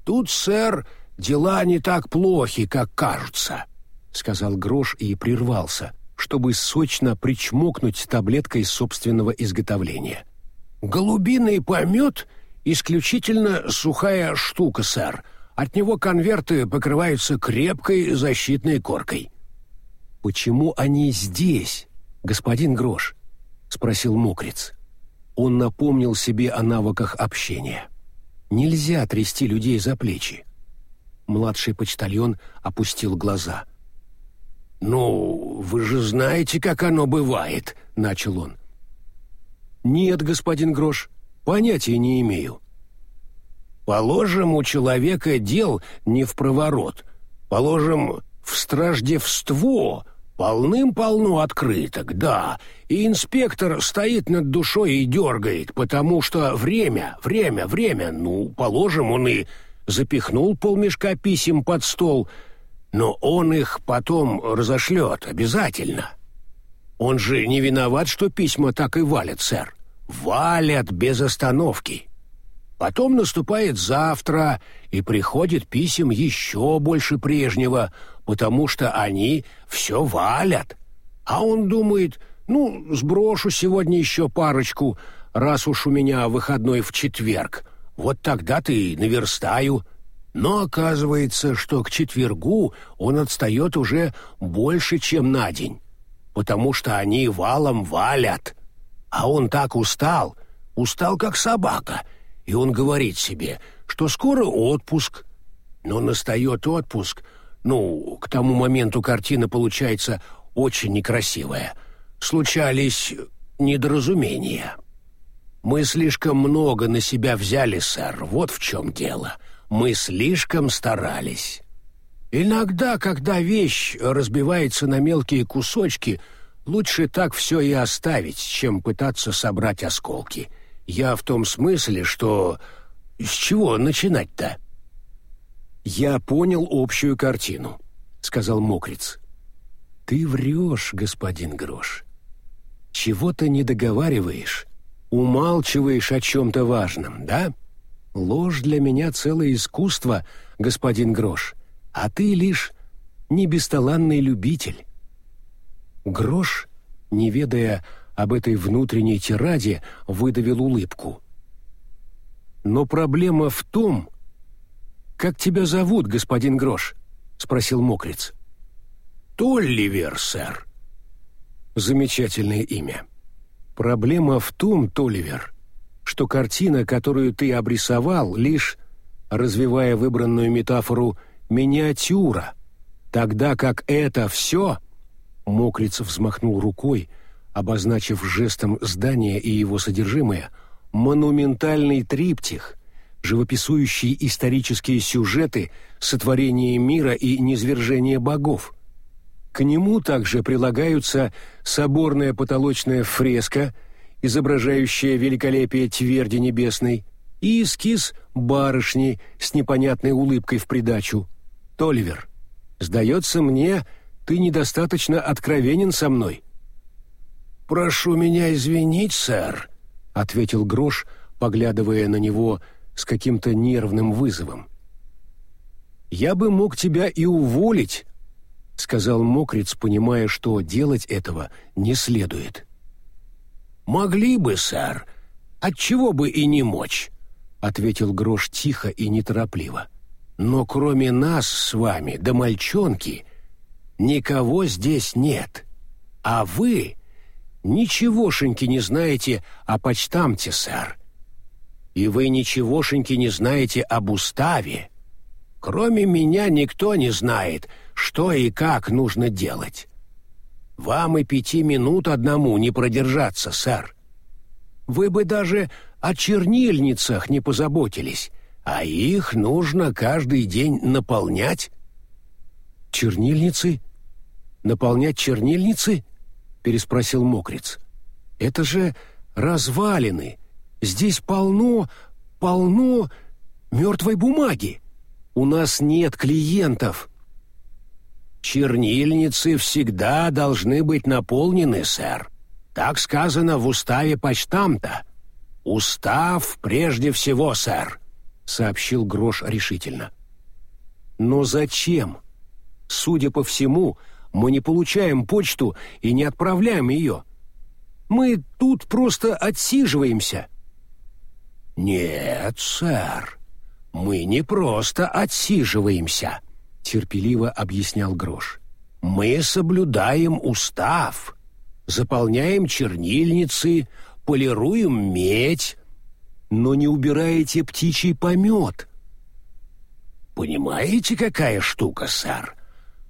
«Тут, сэр, дела не так плохи, как кажутся», — сказал Грош и прервался, чтобы сочно причмокнуть таблеткой собственного изготовления. «Голубиный помет исключительно сухая штука, сэр. От него конверты покрываются крепкой защитной коркой». «Почему они здесь, господин Грош?» — спросил Мокриц. Он напомнил себе о навыках общения. «Нельзя трясти людей за плечи». Младший почтальон опустил глаза. «Ну, вы же знаете, как оно бывает», — начал он. «Нет, господин Грош, Понятия не имею. Положим, у человека дел не в проворот. Положим, в страждевство полным-полно открыток, да, и инспектор стоит над душой и дергает, потому что время, время, время, ну, положим, он и запихнул полмешка писем под стол, но он их потом разошлет обязательно. Он же не виноват, что письма так и валят, сэр валят без остановки. Потом наступает завтра, и приходит писем еще больше прежнего, потому что они все валят. А он думает, ну, сброшу сегодня еще парочку, раз уж у меня выходной в четверг. Вот тогда-то и наверстаю. Но оказывается, что к четвергу он отстает уже больше, чем на день, потому что они валом валят. А он так устал, устал как собака, и он говорит себе, что скоро отпуск. Но настает отпуск, ну, к тому моменту картина получается очень некрасивая. Случались недоразумения. Мы слишком много на себя взяли, сэр, вот в чем дело. Мы слишком старались. Иногда, когда вещь разбивается на мелкие кусочки — Лучше так все и оставить, чем пытаться собрать осколки. Я в том смысле, что... С чего начинать-то?» «Я понял общую картину», — сказал Мокриц. «Ты врешь, господин Грош. Чего-то не договариваешь, умалчиваешь о чем-то важном, да? Ложь для меня целое искусство, господин Грош, а ты лишь небесталанный любитель». Грош, не ведая об этой внутренней тираде, выдавил улыбку. «Но проблема в том...» «Как тебя зовут, господин Грош?» — спросил Мокриц. «Толливер, сэр». «Замечательное имя. Проблема в том, Толливер, что картина, которую ты обрисовал, лишь, развивая выбранную метафору, миниатюра, тогда как это все Мокриц взмахнул рукой, обозначив жестом здание и его содержимое, монументальный триптих, живописующий исторические сюжеты сотворения мира и низвержения богов. К нему также прилагаются соборная потолочная фреска, изображающая великолепие тверди небесной, и эскиз барышни с непонятной улыбкой в придачу. Толивер, сдается мне, ты недостаточно откровенен со мной». «Прошу меня извинить, сэр. ответил Грош, поглядывая на него с каким-то нервным вызовом. «Я бы мог тебя и уволить», — сказал Мокриц, понимая, что делать этого не следует. «Могли бы, сэр. Отчего бы и не мочь», — ответил Грош тихо и неторопливо. «Но кроме нас с вами, да мальчонки, никого здесь нет. А вы ничегошеньки не знаете о почтамте, сэр. И вы ничегошеньки не знаете об уставе. Кроме меня никто не знает, что и как нужно делать. Вам и пяти минут одному не продержаться, сэр. Вы бы даже о чернильницах не позаботились, а их нужно каждый день наполнять. Чернильницы? Наполнять чернильницы? переспросил Мокриц. Это же развалины. Здесь полно, полно мертвой бумаги. У нас нет клиентов. Чернильницы всегда должны быть наполнены, сэр. Так сказано в уставе почтамта. Устав прежде всего, сэр, сообщил Грош решительно. Но зачем? Судя по всему, мы не получаем почту и не отправляем ее. Мы тут просто отсиживаемся». «Нет, сэр, мы не просто отсиживаемся», — терпеливо объяснял Грош. «Мы соблюдаем устав, заполняем чернильницы, полируем медь, но не убираете птичий помет». «Понимаете, какая штука, сэр?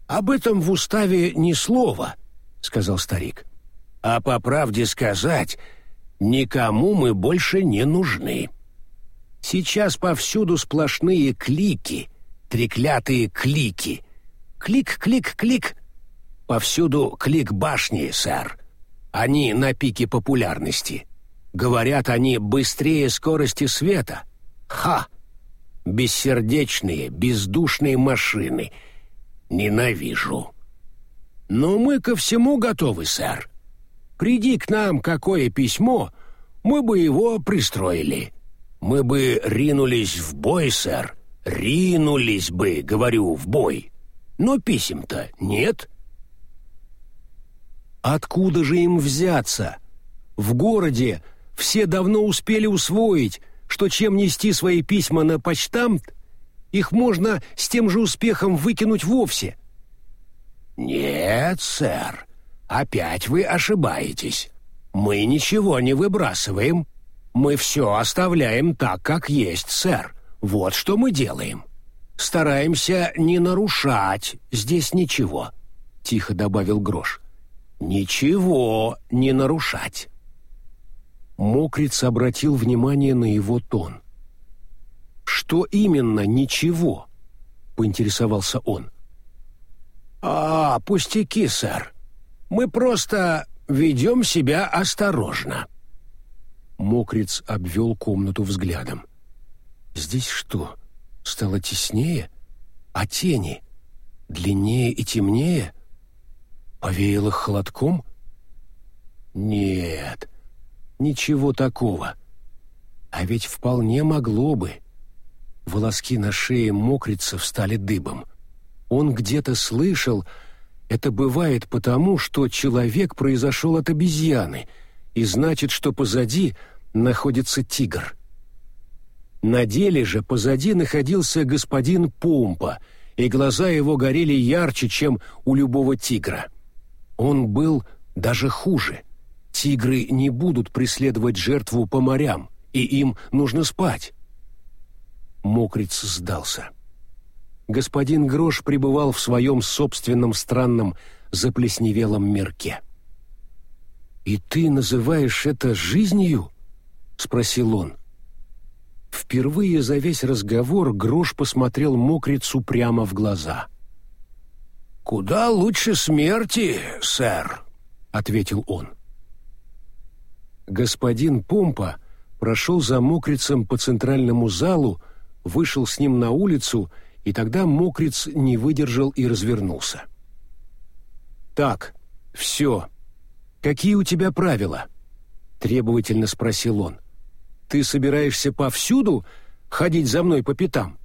«Об этом в уставе ни слова», — сказал старик. «А по правде сказать, никому мы больше не нужны. Сейчас повсюду сплошные клики, треклятые клики. Клик-клик-клик. Повсюду клик башни, сэр. Они на пике популярности. Говорят они быстрее скорости света. Ха! Бессердечные, бездушные машины — Ненавижу. Но мы ко всему готовы, сэр. Приди к нам какое письмо, мы бы его пристроили. Мы бы ринулись в бой, сэр. Ринулись бы, говорю, в бой. Но писем-то нет. Откуда же им взяться? В городе все давно успели усвоить, что чем нести свои письма на почтамт, их можно с тем же успехом выкинуть вовсе. Нет, сэр, опять вы ошибаетесь. Мы ничего не выбрасываем. Мы все оставляем так, как есть, сэр. Вот что мы делаем. Стараемся не нарушать здесь ничего, тихо добавил Грош. Ничего не нарушать. Мокриц обратил внимание на его тон. «Что именно ничего?» — поинтересовался он. «А, пустяки, сэр. Мы просто ведем себя осторожно». Мокриц обвел комнату взглядом. «Здесь что, стало теснее? А тени? Длиннее и темнее? Повеяло холодком?» «Нет, ничего такого. А ведь вполне могло бы». Волоски на шее мокрица встали дыбом. Он где-то слышал, это бывает потому, что человек произошел от обезьяны, и значит, что позади находится тигр. На деле же позади находился господин Помпа, и глаза его горели ярче, чем у любого тигра. Он был даже хуже. Тигры не будут преследовать жертву по морям, и им нужно спать. Мокриц сдался. Господин Грош пребывал в своем собственном странном заплесневелом мирке. «И ты называешь это жизнью?» — спросил он. Впервые за весь разговор Грош посмотрел Мокрицу прямо в глаза. «Куда лучше смерти, сэр», — ответил он. Господин Помпа прошел за Мокрицем по центральному залу, вышел с ним на улицу, и тогда мокриц не выдержал и развернулся. «Так, все. Какие у тебя правила?» — требовательно спросил он. «Ты собираешься повсюду ходить за мной по пятам?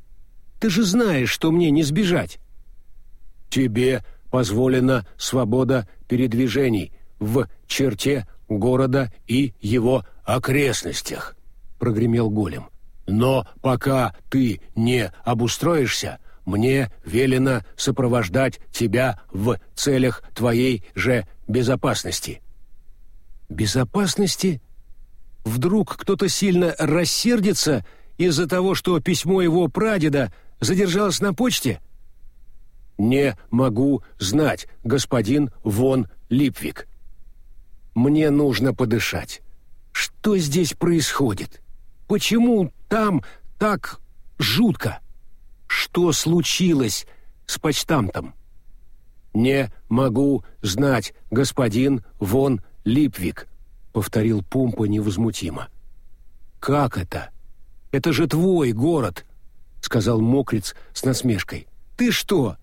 Ты же знаешь, что мне не сбежать». «Тебе позволена свобода передвижений в черте города и его окрестностях», — прогремел голем. «Но пока ты не обустроишься, мне велено сопровождать тебя в целях твоей же безопасности». «Безопасности? Вдруг кто-то сильно рассердится из-за того, что письмо его прадеда задержалось на почте?» «Не могу знать, господин Вон Липвик. Мне нужно подышать. Что здесь происходит? Почему там так жутко?» что случилось с почтамтом. «Не могу знать, господин Вон Липвик», — повторил Пумпа невозмутимо. «Как это? Это же твой город», — сказал Мокриц с насмешкой. «Ты что,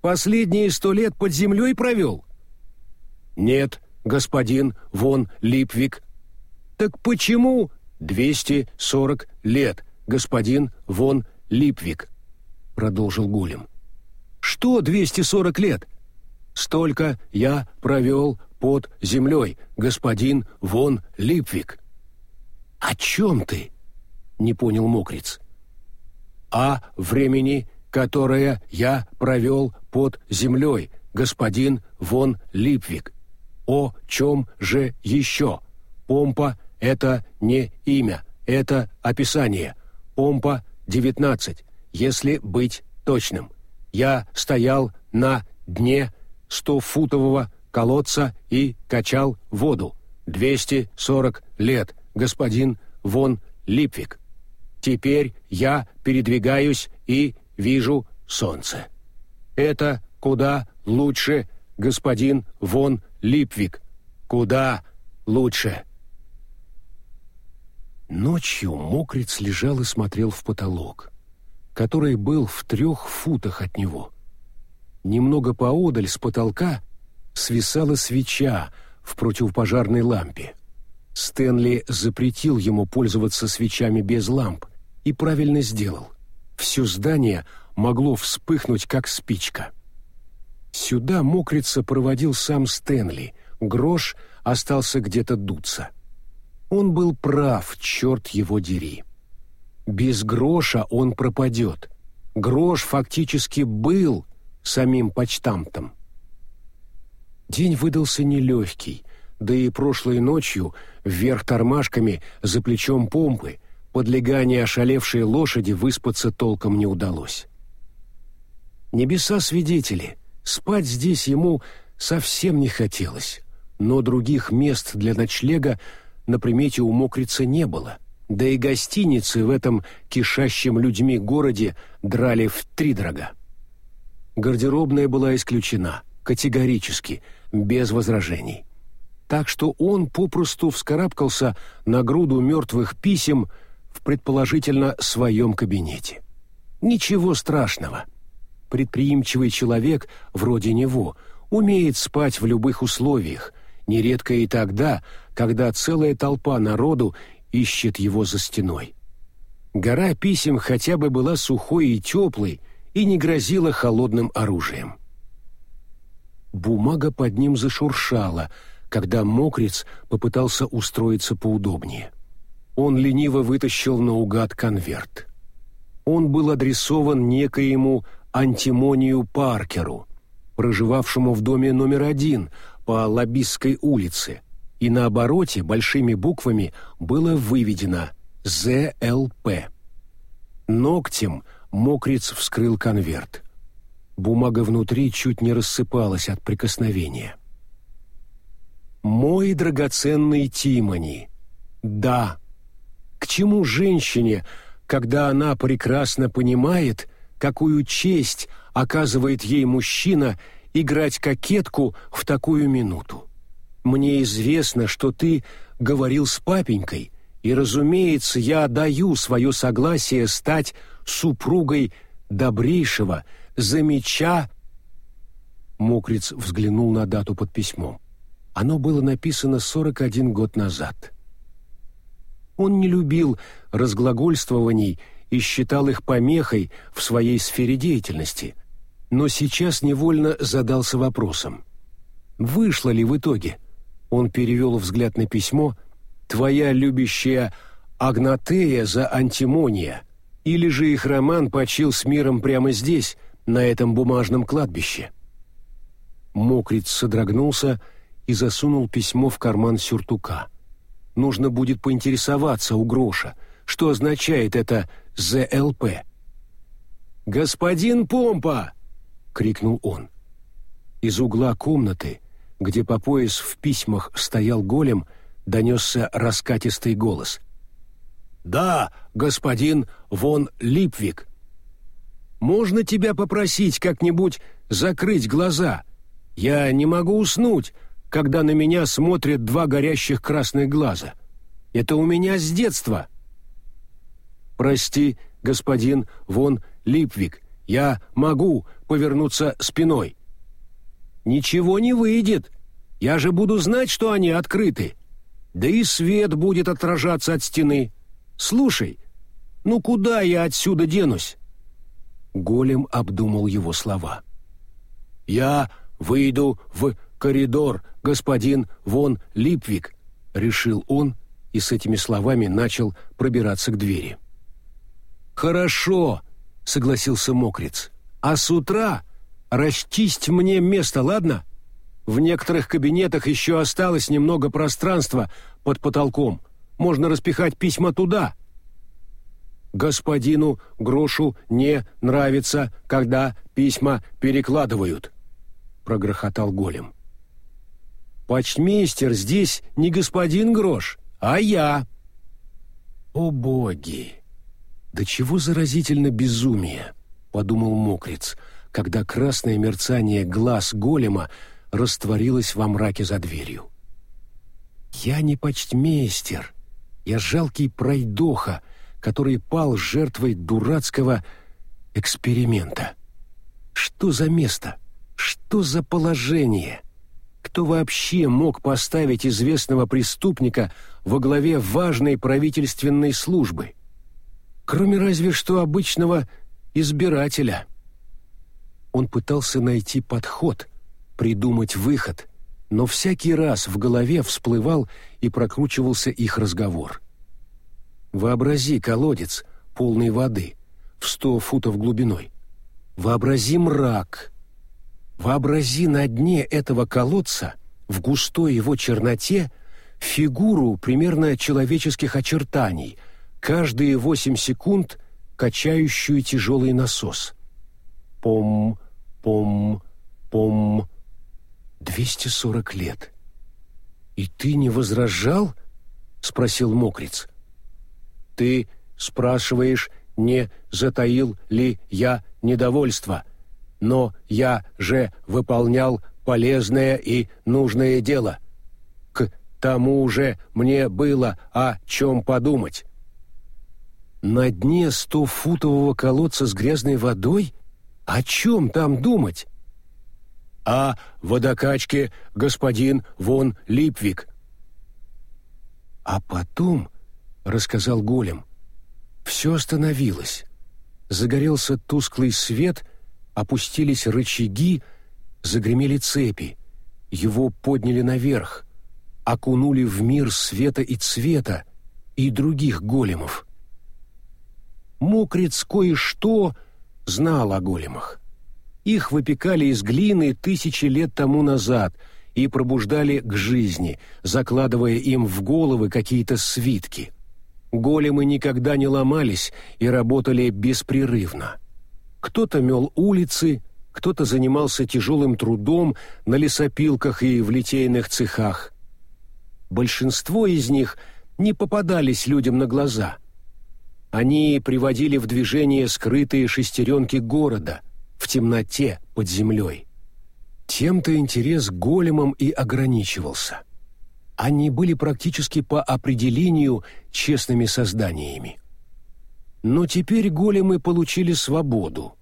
последние сто лет под землей провел?» «Нет, господин Вон Липвик». «Так почему...» «Двести сорок лет, господин Вон Липвик», продолжил Голем. «Что 240 лет? Столько я провел под землей, господин Вон Липвик». «О чем ты?» — не понял Мокриц. «О времени, которое я провел под землей, господин Вон Липвик. О чем же еще? Помпа — это не имя, это описание. Помпа — девятнадцать если быть точным. Я стоял на дне стофутового колодца и качал воду. 240 лет, господин Вон Липвик. Теперь я передвигаюсь и вижу солнце. Это куда лучше, господин Вон Липвик. Куда лучше. Ночью мокрец лежал и смотрел в потолок который был в трех футах от него. Немного поодаль с потолка свисала свеча в противопожарной лампе. Стэнли запретил ему пользоваться свечами без ламп и правильно сделал. Все здание могло вспыхнуть, как спичка. Сюда мокрица проводил сам Стэнли, грош остался где-то дуться. Он был прав, черт его дери. Без гроша он пропадет. Грош фактически был самим почтамтом. День выдался нелегкий, да и прошлой ночью вверх тормашками за плечом помпы под легание ошалевшей лошади выспаться толком не удалось. Небеса свидетели, спать здесь ему совсем не хотелось, но других мест для ночлега на примете у мокрица не было — да и гостиницы в этом кишащем людьми городе драли в втридорога. Гардеробная была исключена, категорически, без возражений. Так что он попросту вскарабкался на груду мертвых писем в предположительно своем кабинете. Ничего страшного. Предприимчивый человек, вроде него, умеет спать в любых условиях, нередко и тогда, когда целая толпа народу ищет его за стеной. Гора писем хотя бы была сухой и теплой и не грозила холодным оружием. Бумага под ним зашуршала, когда мокрец попытался устроиться поудобнее. Он лениво вытащил наугад конверт. Он был адресован некоему Антимонию Паркеру, проживавшему в доме номер один по Лобистской улице, и на обороте большими буквами было выведено «ЗЛП». Ногтем мокриц вскрыл конверт. Бумага внутри чуть не рассыпалась от прикосновения. «Мой драгоценный Тимони, да, к чему женщине, когда она прекрасно понимает, какую честь оказывает ей мужчина играть кокетку в такую минуту? Мне известно, что ты говорил с папенькой, и, разумеется, я даю свое согласие стать супругой добрейшего, замеча...» Мокриц взглянул на дату под письмом. Оно было написано 41 год назад. Он не любил разглагольствований и считал их помехой в своей сфере деятельности, но сейчас невольно задался вопросом. Вышло ли в итоге? Он перевел взгляд на письмо «Твоя любящая Агнатея за антимония» или же их роман почил с миром прямо здесь, на этом бумажном кладбище. Мокриц содрогнулся и засунул письмо в карман сюртука. Нужно будет поинтересоваться у Гроша, что означает это ЗЛП. «Господин Помпа!» — крикнул он. Из угла комнаты, где по пояс в письмах стоял голем, донесся раскатистый голос. «Да, господин Вон Липвик!» «Можно тебя попросить как-нибудь закрыть глаза? Я не могу уснуть, когда на меня смотрят два горящих красных глаза. Это у меня с детства». «Прости, господин Вон Липвик, я могу повернуться спиной». «Ничего не выйдет. Я же буду знать, что они открыты. Да и свет будет отражаться от стены. Слушай, ну куда я отсюда денусь?» Голем обдумал его слова. «Я выйду в коридор, господин Вон Липвик», — решил он и с этими словами начал пробираться к двери. «Хорошо», — согласился Мокриц. «А с утра расчисть мне место, ладно? В некоторых кабинетах еще осталось немного пространства под потолком. Можно распихать письма туда» господину Грошу не нравится, когда письма перекладывают», — прогрохотал голем. «Почтмейстер здесь не господин Грош, а я». «О боги! Да чего заразительно безумие!» — подумал Мокриц, когда красное мерцание глаз голема растворилось во мраке за дверью. «Я не почтмейстер, я жалкий пройдоха, который пал жертвой дурацкого эксперимента. Что за место? Что за положение? Кто вообще мог поставить известного преступника во главе важной правительственной службы? Кроме разве что обычного избирателя. Он пытался найти подход, придумать выход, но всякий раз в голове всплывал и прокручивался их разговор — Вообрази колодец, полный воды, в сто футов глубиной. Вообрази мрак. Вообрази на дне этого колодца, в густой его черноте, фигуру примерно человеческих очертаний, каждые восемь секунд качающую тяжелый насос. Пом, пом, пом. Двести сорок лет. «И ты не возражал?» — спросил Мокриц. Ты спрашиваешь, не затаил ли я недовольство, но я же выполнял полезное и нужное дело. К тому же мне было о чем подумать. На дне стофутового колодца с грязной водой? О чем там думать? О водокачке господин Вон Липвик. А потом — рассказал голем. Все остановилось. Загорелся тусклый свет, опустились рычаги, загремели цепи. Его подняли наверх, окунули в мир света и цвета и других големов. Мокриц кое-что знал о големах. Их выпекали из глины тысячи лет тому назад и пробуждали к жизни, закладывая им в головы какие-то свитки — Големы никогда не ломались и работали беспрерывно. Кто-то мел улицы, кто-то занимался тяжелым трудом на лесопилках и в литейных цехах. Большинство из них не попадались людям на глаза. Они приводили в движение скрытые шестеренки города в темноте под землей. Тем-то интерес к големам и ограничивался – они были практически по определению честными созданиями. Но теперь големы получили свободу.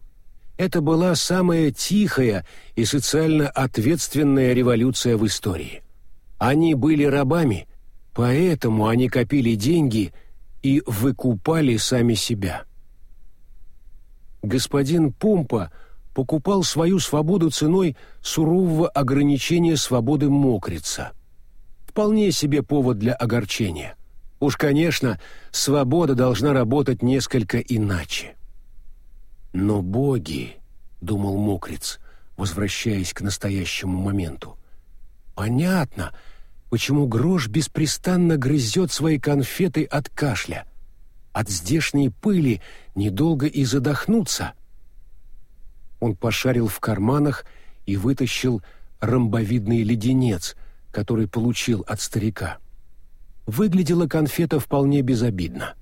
Это была самая тихая и социально ответственная революция в истории. Они были рабами, поэтому они копили деньги, и выкупали сами себя. Господин Пумпа покупал свою свободу ценой сурового ограничения свободы мокрица. Вполне себе повод для огорчения. Уж, конечно, свобода должна работать несколько иначе. Но боги, — думал мокриц, возвращаясь к настоящему моменту, — понятно, почему грош беспрестанно грызет свои конфеты от кашля. От здешней пыли недолго и задохнуться. Он пошарил в карманах и вытащил ромбовидный леденец, который получил от старика. Выглядела конфета вполне безобидно.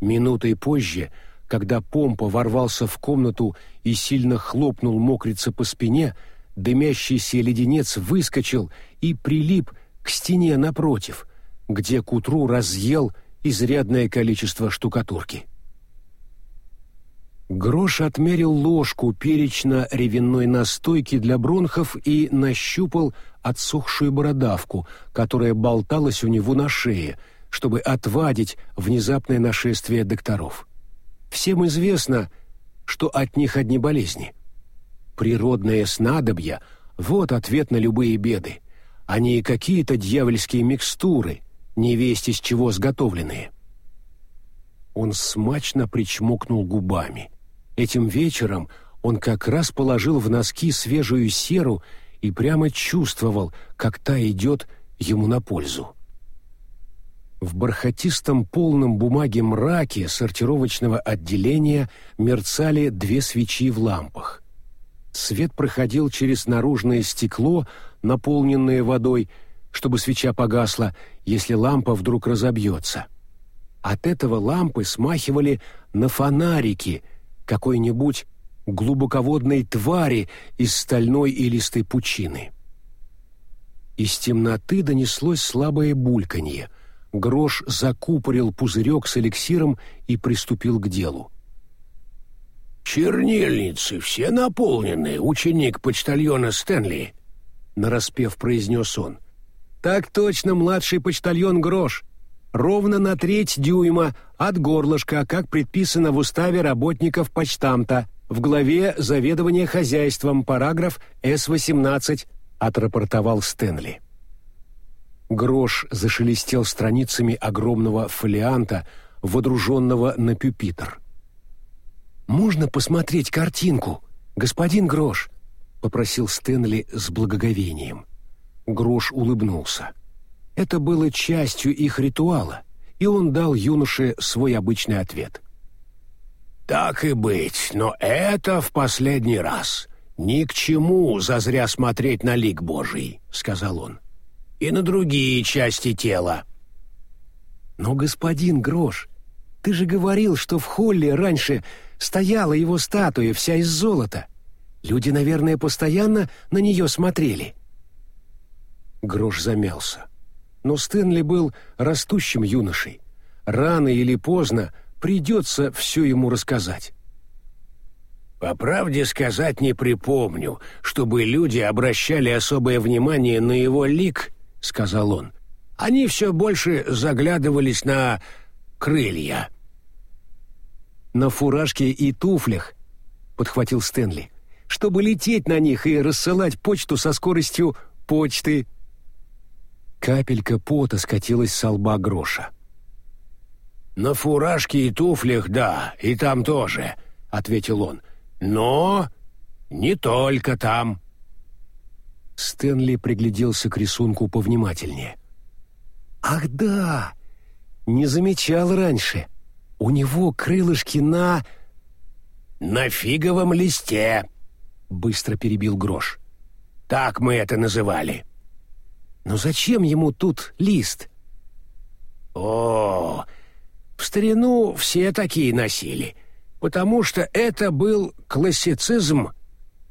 Минутой позже, когда Помпа ворвался в комнату и сильно хлопнул мокрица по спине, дымящийся леденец выскочил и прилип к стене напротив, где к утру разъел изрядное количество штукатурки. Грош отмерил ложку перечно-ревенной настойки для бронхов и нащупал отсохшую бородавку, которая болталась у него на шее, чтобы отвадить внезапное нашествие докторов. Всем известно, что от них одни болезни. Природное снадобье — вот ответ на любые беды, а не какие-то дьявольские микстуры, невесть из чего сготовленные. Он смачно причмокнул губами — Этим вечером он как раз положил в носки свежую серу и прямо чувствовал, как та идет ему на пользу. В бархатистом полном бумаге мраке сортировочного отделения мерцали две свечи в лампах. Свет проходил через наружное стекло, наполненное водой, чтобы свеча погасла, если лампа вдруг разобьется. От этого лампы смахивали на фонарики — какой-нибудь глубоководной твари из стальной и листой пучины. Из темноты донеслось слабое бульканье. Грош закупорил пузырек с эликсиром и приступил к делу. «Чернильницы все наполнены, ученик почтальона Стэнли», — нараспев произнес он. «Так точно, младший почтальон Грош ровно на треть дюйма от горлышка, как предписано в уставе работников почтамта, в главе «Заведование хозяйством», параграф С-18, отрапортовал Стэнли. Грош зашелестел страницами огромного фолианта, водруженного на пюпитр. «Можно посмотреть картинку, господин Грош?» — попросил Стэнли с благоговением. Грош улыбнулся. Это было частью их ритуала, и он дал юноше свой обычный ответ. «Так и быть, но это в последний раз. Ни к чему зазря смотреть на лик Божий», — сказал он. «И на другие части тела». «Но, господин Грош, ты же говорил, что в холле раньше стояла его статуя вся из золота. Люди, наверное, постоянно на нее смотрели». Грош замялся. Но Стэнли был растущим юношей. Рано или поздно придется все ему рассказать. «По правде сказать не припомню, чтобы люди обращали особое внимание на его лик», — сказал он. «Они все больше заглядывались на крылья». «На фуражке и туфлях», — подхватил Стэнли, «чтобы лететь на них и рассылать почту со скоростью почты». Капелька пота скатилась с лба Гроша. «На фуражке и туфлях, да, и там тоже», — ответил он. «Но не только там». Стэнли пригляделся к рисунку повнимательнее. «Ах да! Не замечал раньше. У него крылышки на...» «На фиговом листе», — быстро перебил Грош. «Так мы это называли». Но зачем ему тут лист? О, в старину все такие носили, потому что это был классицизм,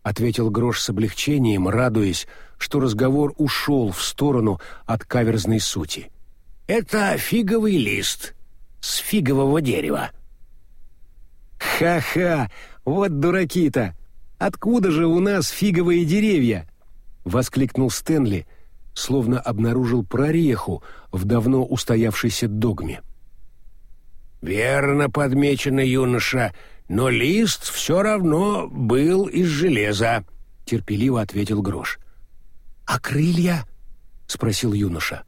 ответил Грош с облегчением, радуясь, что разговор ушел в сторону от каверзной сути. Это фиговый лист с фигового дерева. Ха-ха, вот дураки-то. Откуда же у нас фиговые деревья? воскликнул Стэнли словно обнаружил прореху в давно устоявшейся догме. Верно подмечено, юноша, но лист все равно был из железа», — терпеливо ответил Грош. «А крылья?» — спросил юноша.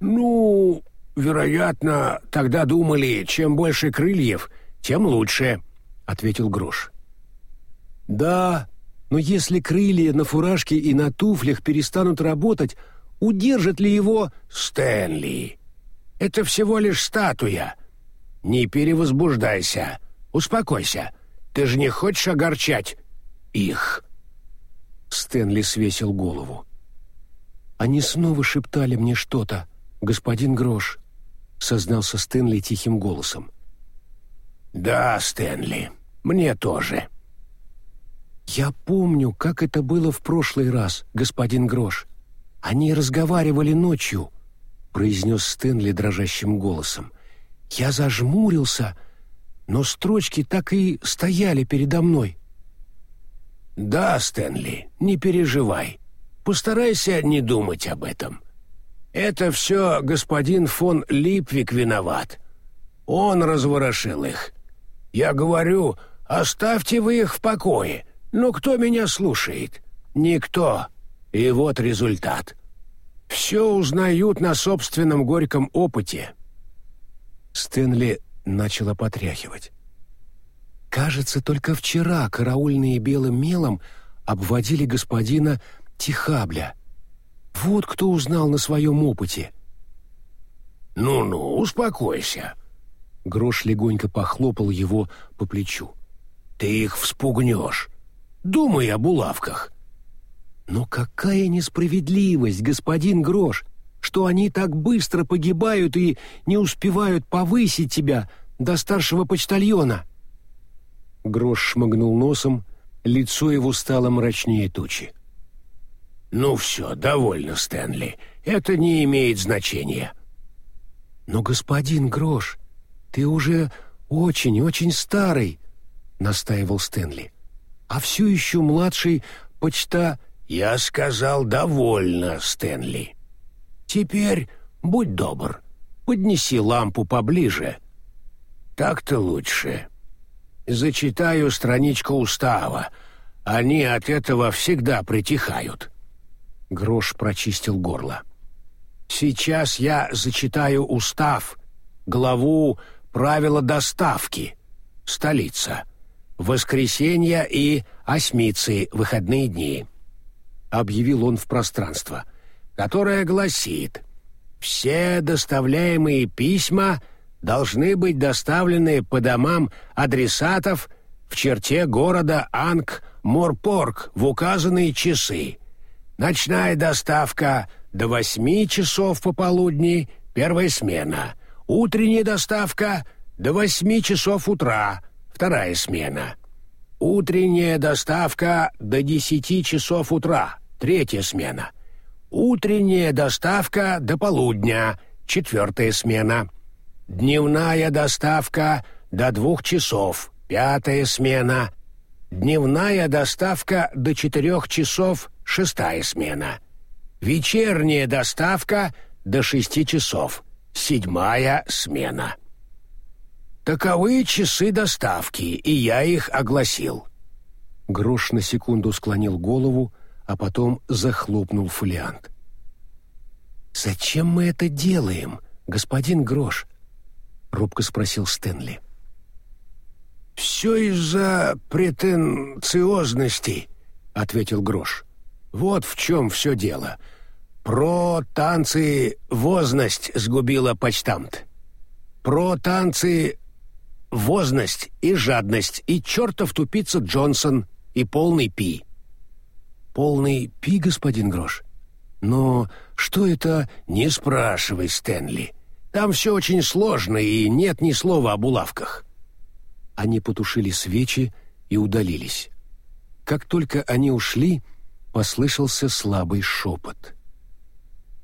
«Ну, вероятно, тогда думали, чем больше крыльев, тем лучше», — ответил Грош. «Да, но если крылья на фуражке и на туфлях перестанут работать, удержит ли его...» «Стэнли, это всего лишь статуя. Не перевозбуждайся, успокойся. Ты же не хочешь огорчать их?» Стэнли свесил голову. «Они снова шептали мне что-то, господин Грош», — сознался Стэнли тихим голосом. «Да, Стэнли, мне тоже». «Я помню, как это было в прошлый раз, господин Грош. Они разговаривали ночью», — произнес Стэнли дрожащим голосом. «Я зажмурился, но строчки так и стояли передо мной». «Да, Стэнли, не переживай. Постарайся не думать об этом. Это все господин фон Липвик виноват. Он разворошил их. Я говорю, оставьте вы их в покое. Но кто меня слушает? Никто. И вот результат. Все узнают на собственном горьком опыте». Стэнли начала потряхивать. Кажется, только вчера караульные белым мелом обводили господина Тихабля. Вот кто узнал на своем опыте. «Ну-ну, успокойся». Грош легонько похлопал его по плечу. «Ты их вспугнешь. Думай об улавках». «Но какая несправедливость, господин Грош, что они так быстро погибают и не успевают повысить тебя до старшего почтальона!» Грош шмыгнул носом, лицо его стало мрачнее тучи. «Ну все, довольно, Стэнли. Это не имеет значения». «Но, господин Грош, ты уже очень-очень старый», — настаивал Стэнли. «А все еще младший почта...» «Я сказал довольно, Стэнли. Теперь будь добр, поднеси лампу поближе. Так-то лучше» зачитаю страничку устава. Они от этого всегда притихают». Грош прочистил горло. «Сейчас я зачитаю устав, главу «Правила доставки», столица, воскресенья и осьмицы, выходные дни», — объявил он в пространство, которое гласит «Все доставляемые письма — должны быть доставлены по домам адресатов в черте города Анг-Морпорг в указанные часы. Ночная доставка до восьми часов пополудни, первая смена. Утренняя доставка до восьми часов утра, вторая смена. Утренняя доставка до десяти часов утра, третья смена. Утренняя доставка до полудня, четвертая смена. Дневная доставка до двух часов, пятая смена. Дневная доставка до четырех часов, шестая смена. Вечерняя доставка до шести часов, седьмая смена. Таковы часы доставки, и я их огласил. Грош на секунду склонил голову, а потом захлопнул фолиант. «Зачем мы это делаем, господин Грош?» робко спросил Стэнли. «Все из-за претенциозности», — ответил Грош. «Вот в чем все дело. Про танцы возность сгубила почтамт. Про танцы возность и жадность, и чертов тупица Джонсон, и полный пи». «Полный пи, господин Грош? Но что это...» «Не спрашивай, Стэнли. Там все очень сложно, и нет ни слова об улавках». Они потушили свечи и удалились. Как только они ушли, послышался слабый шепот —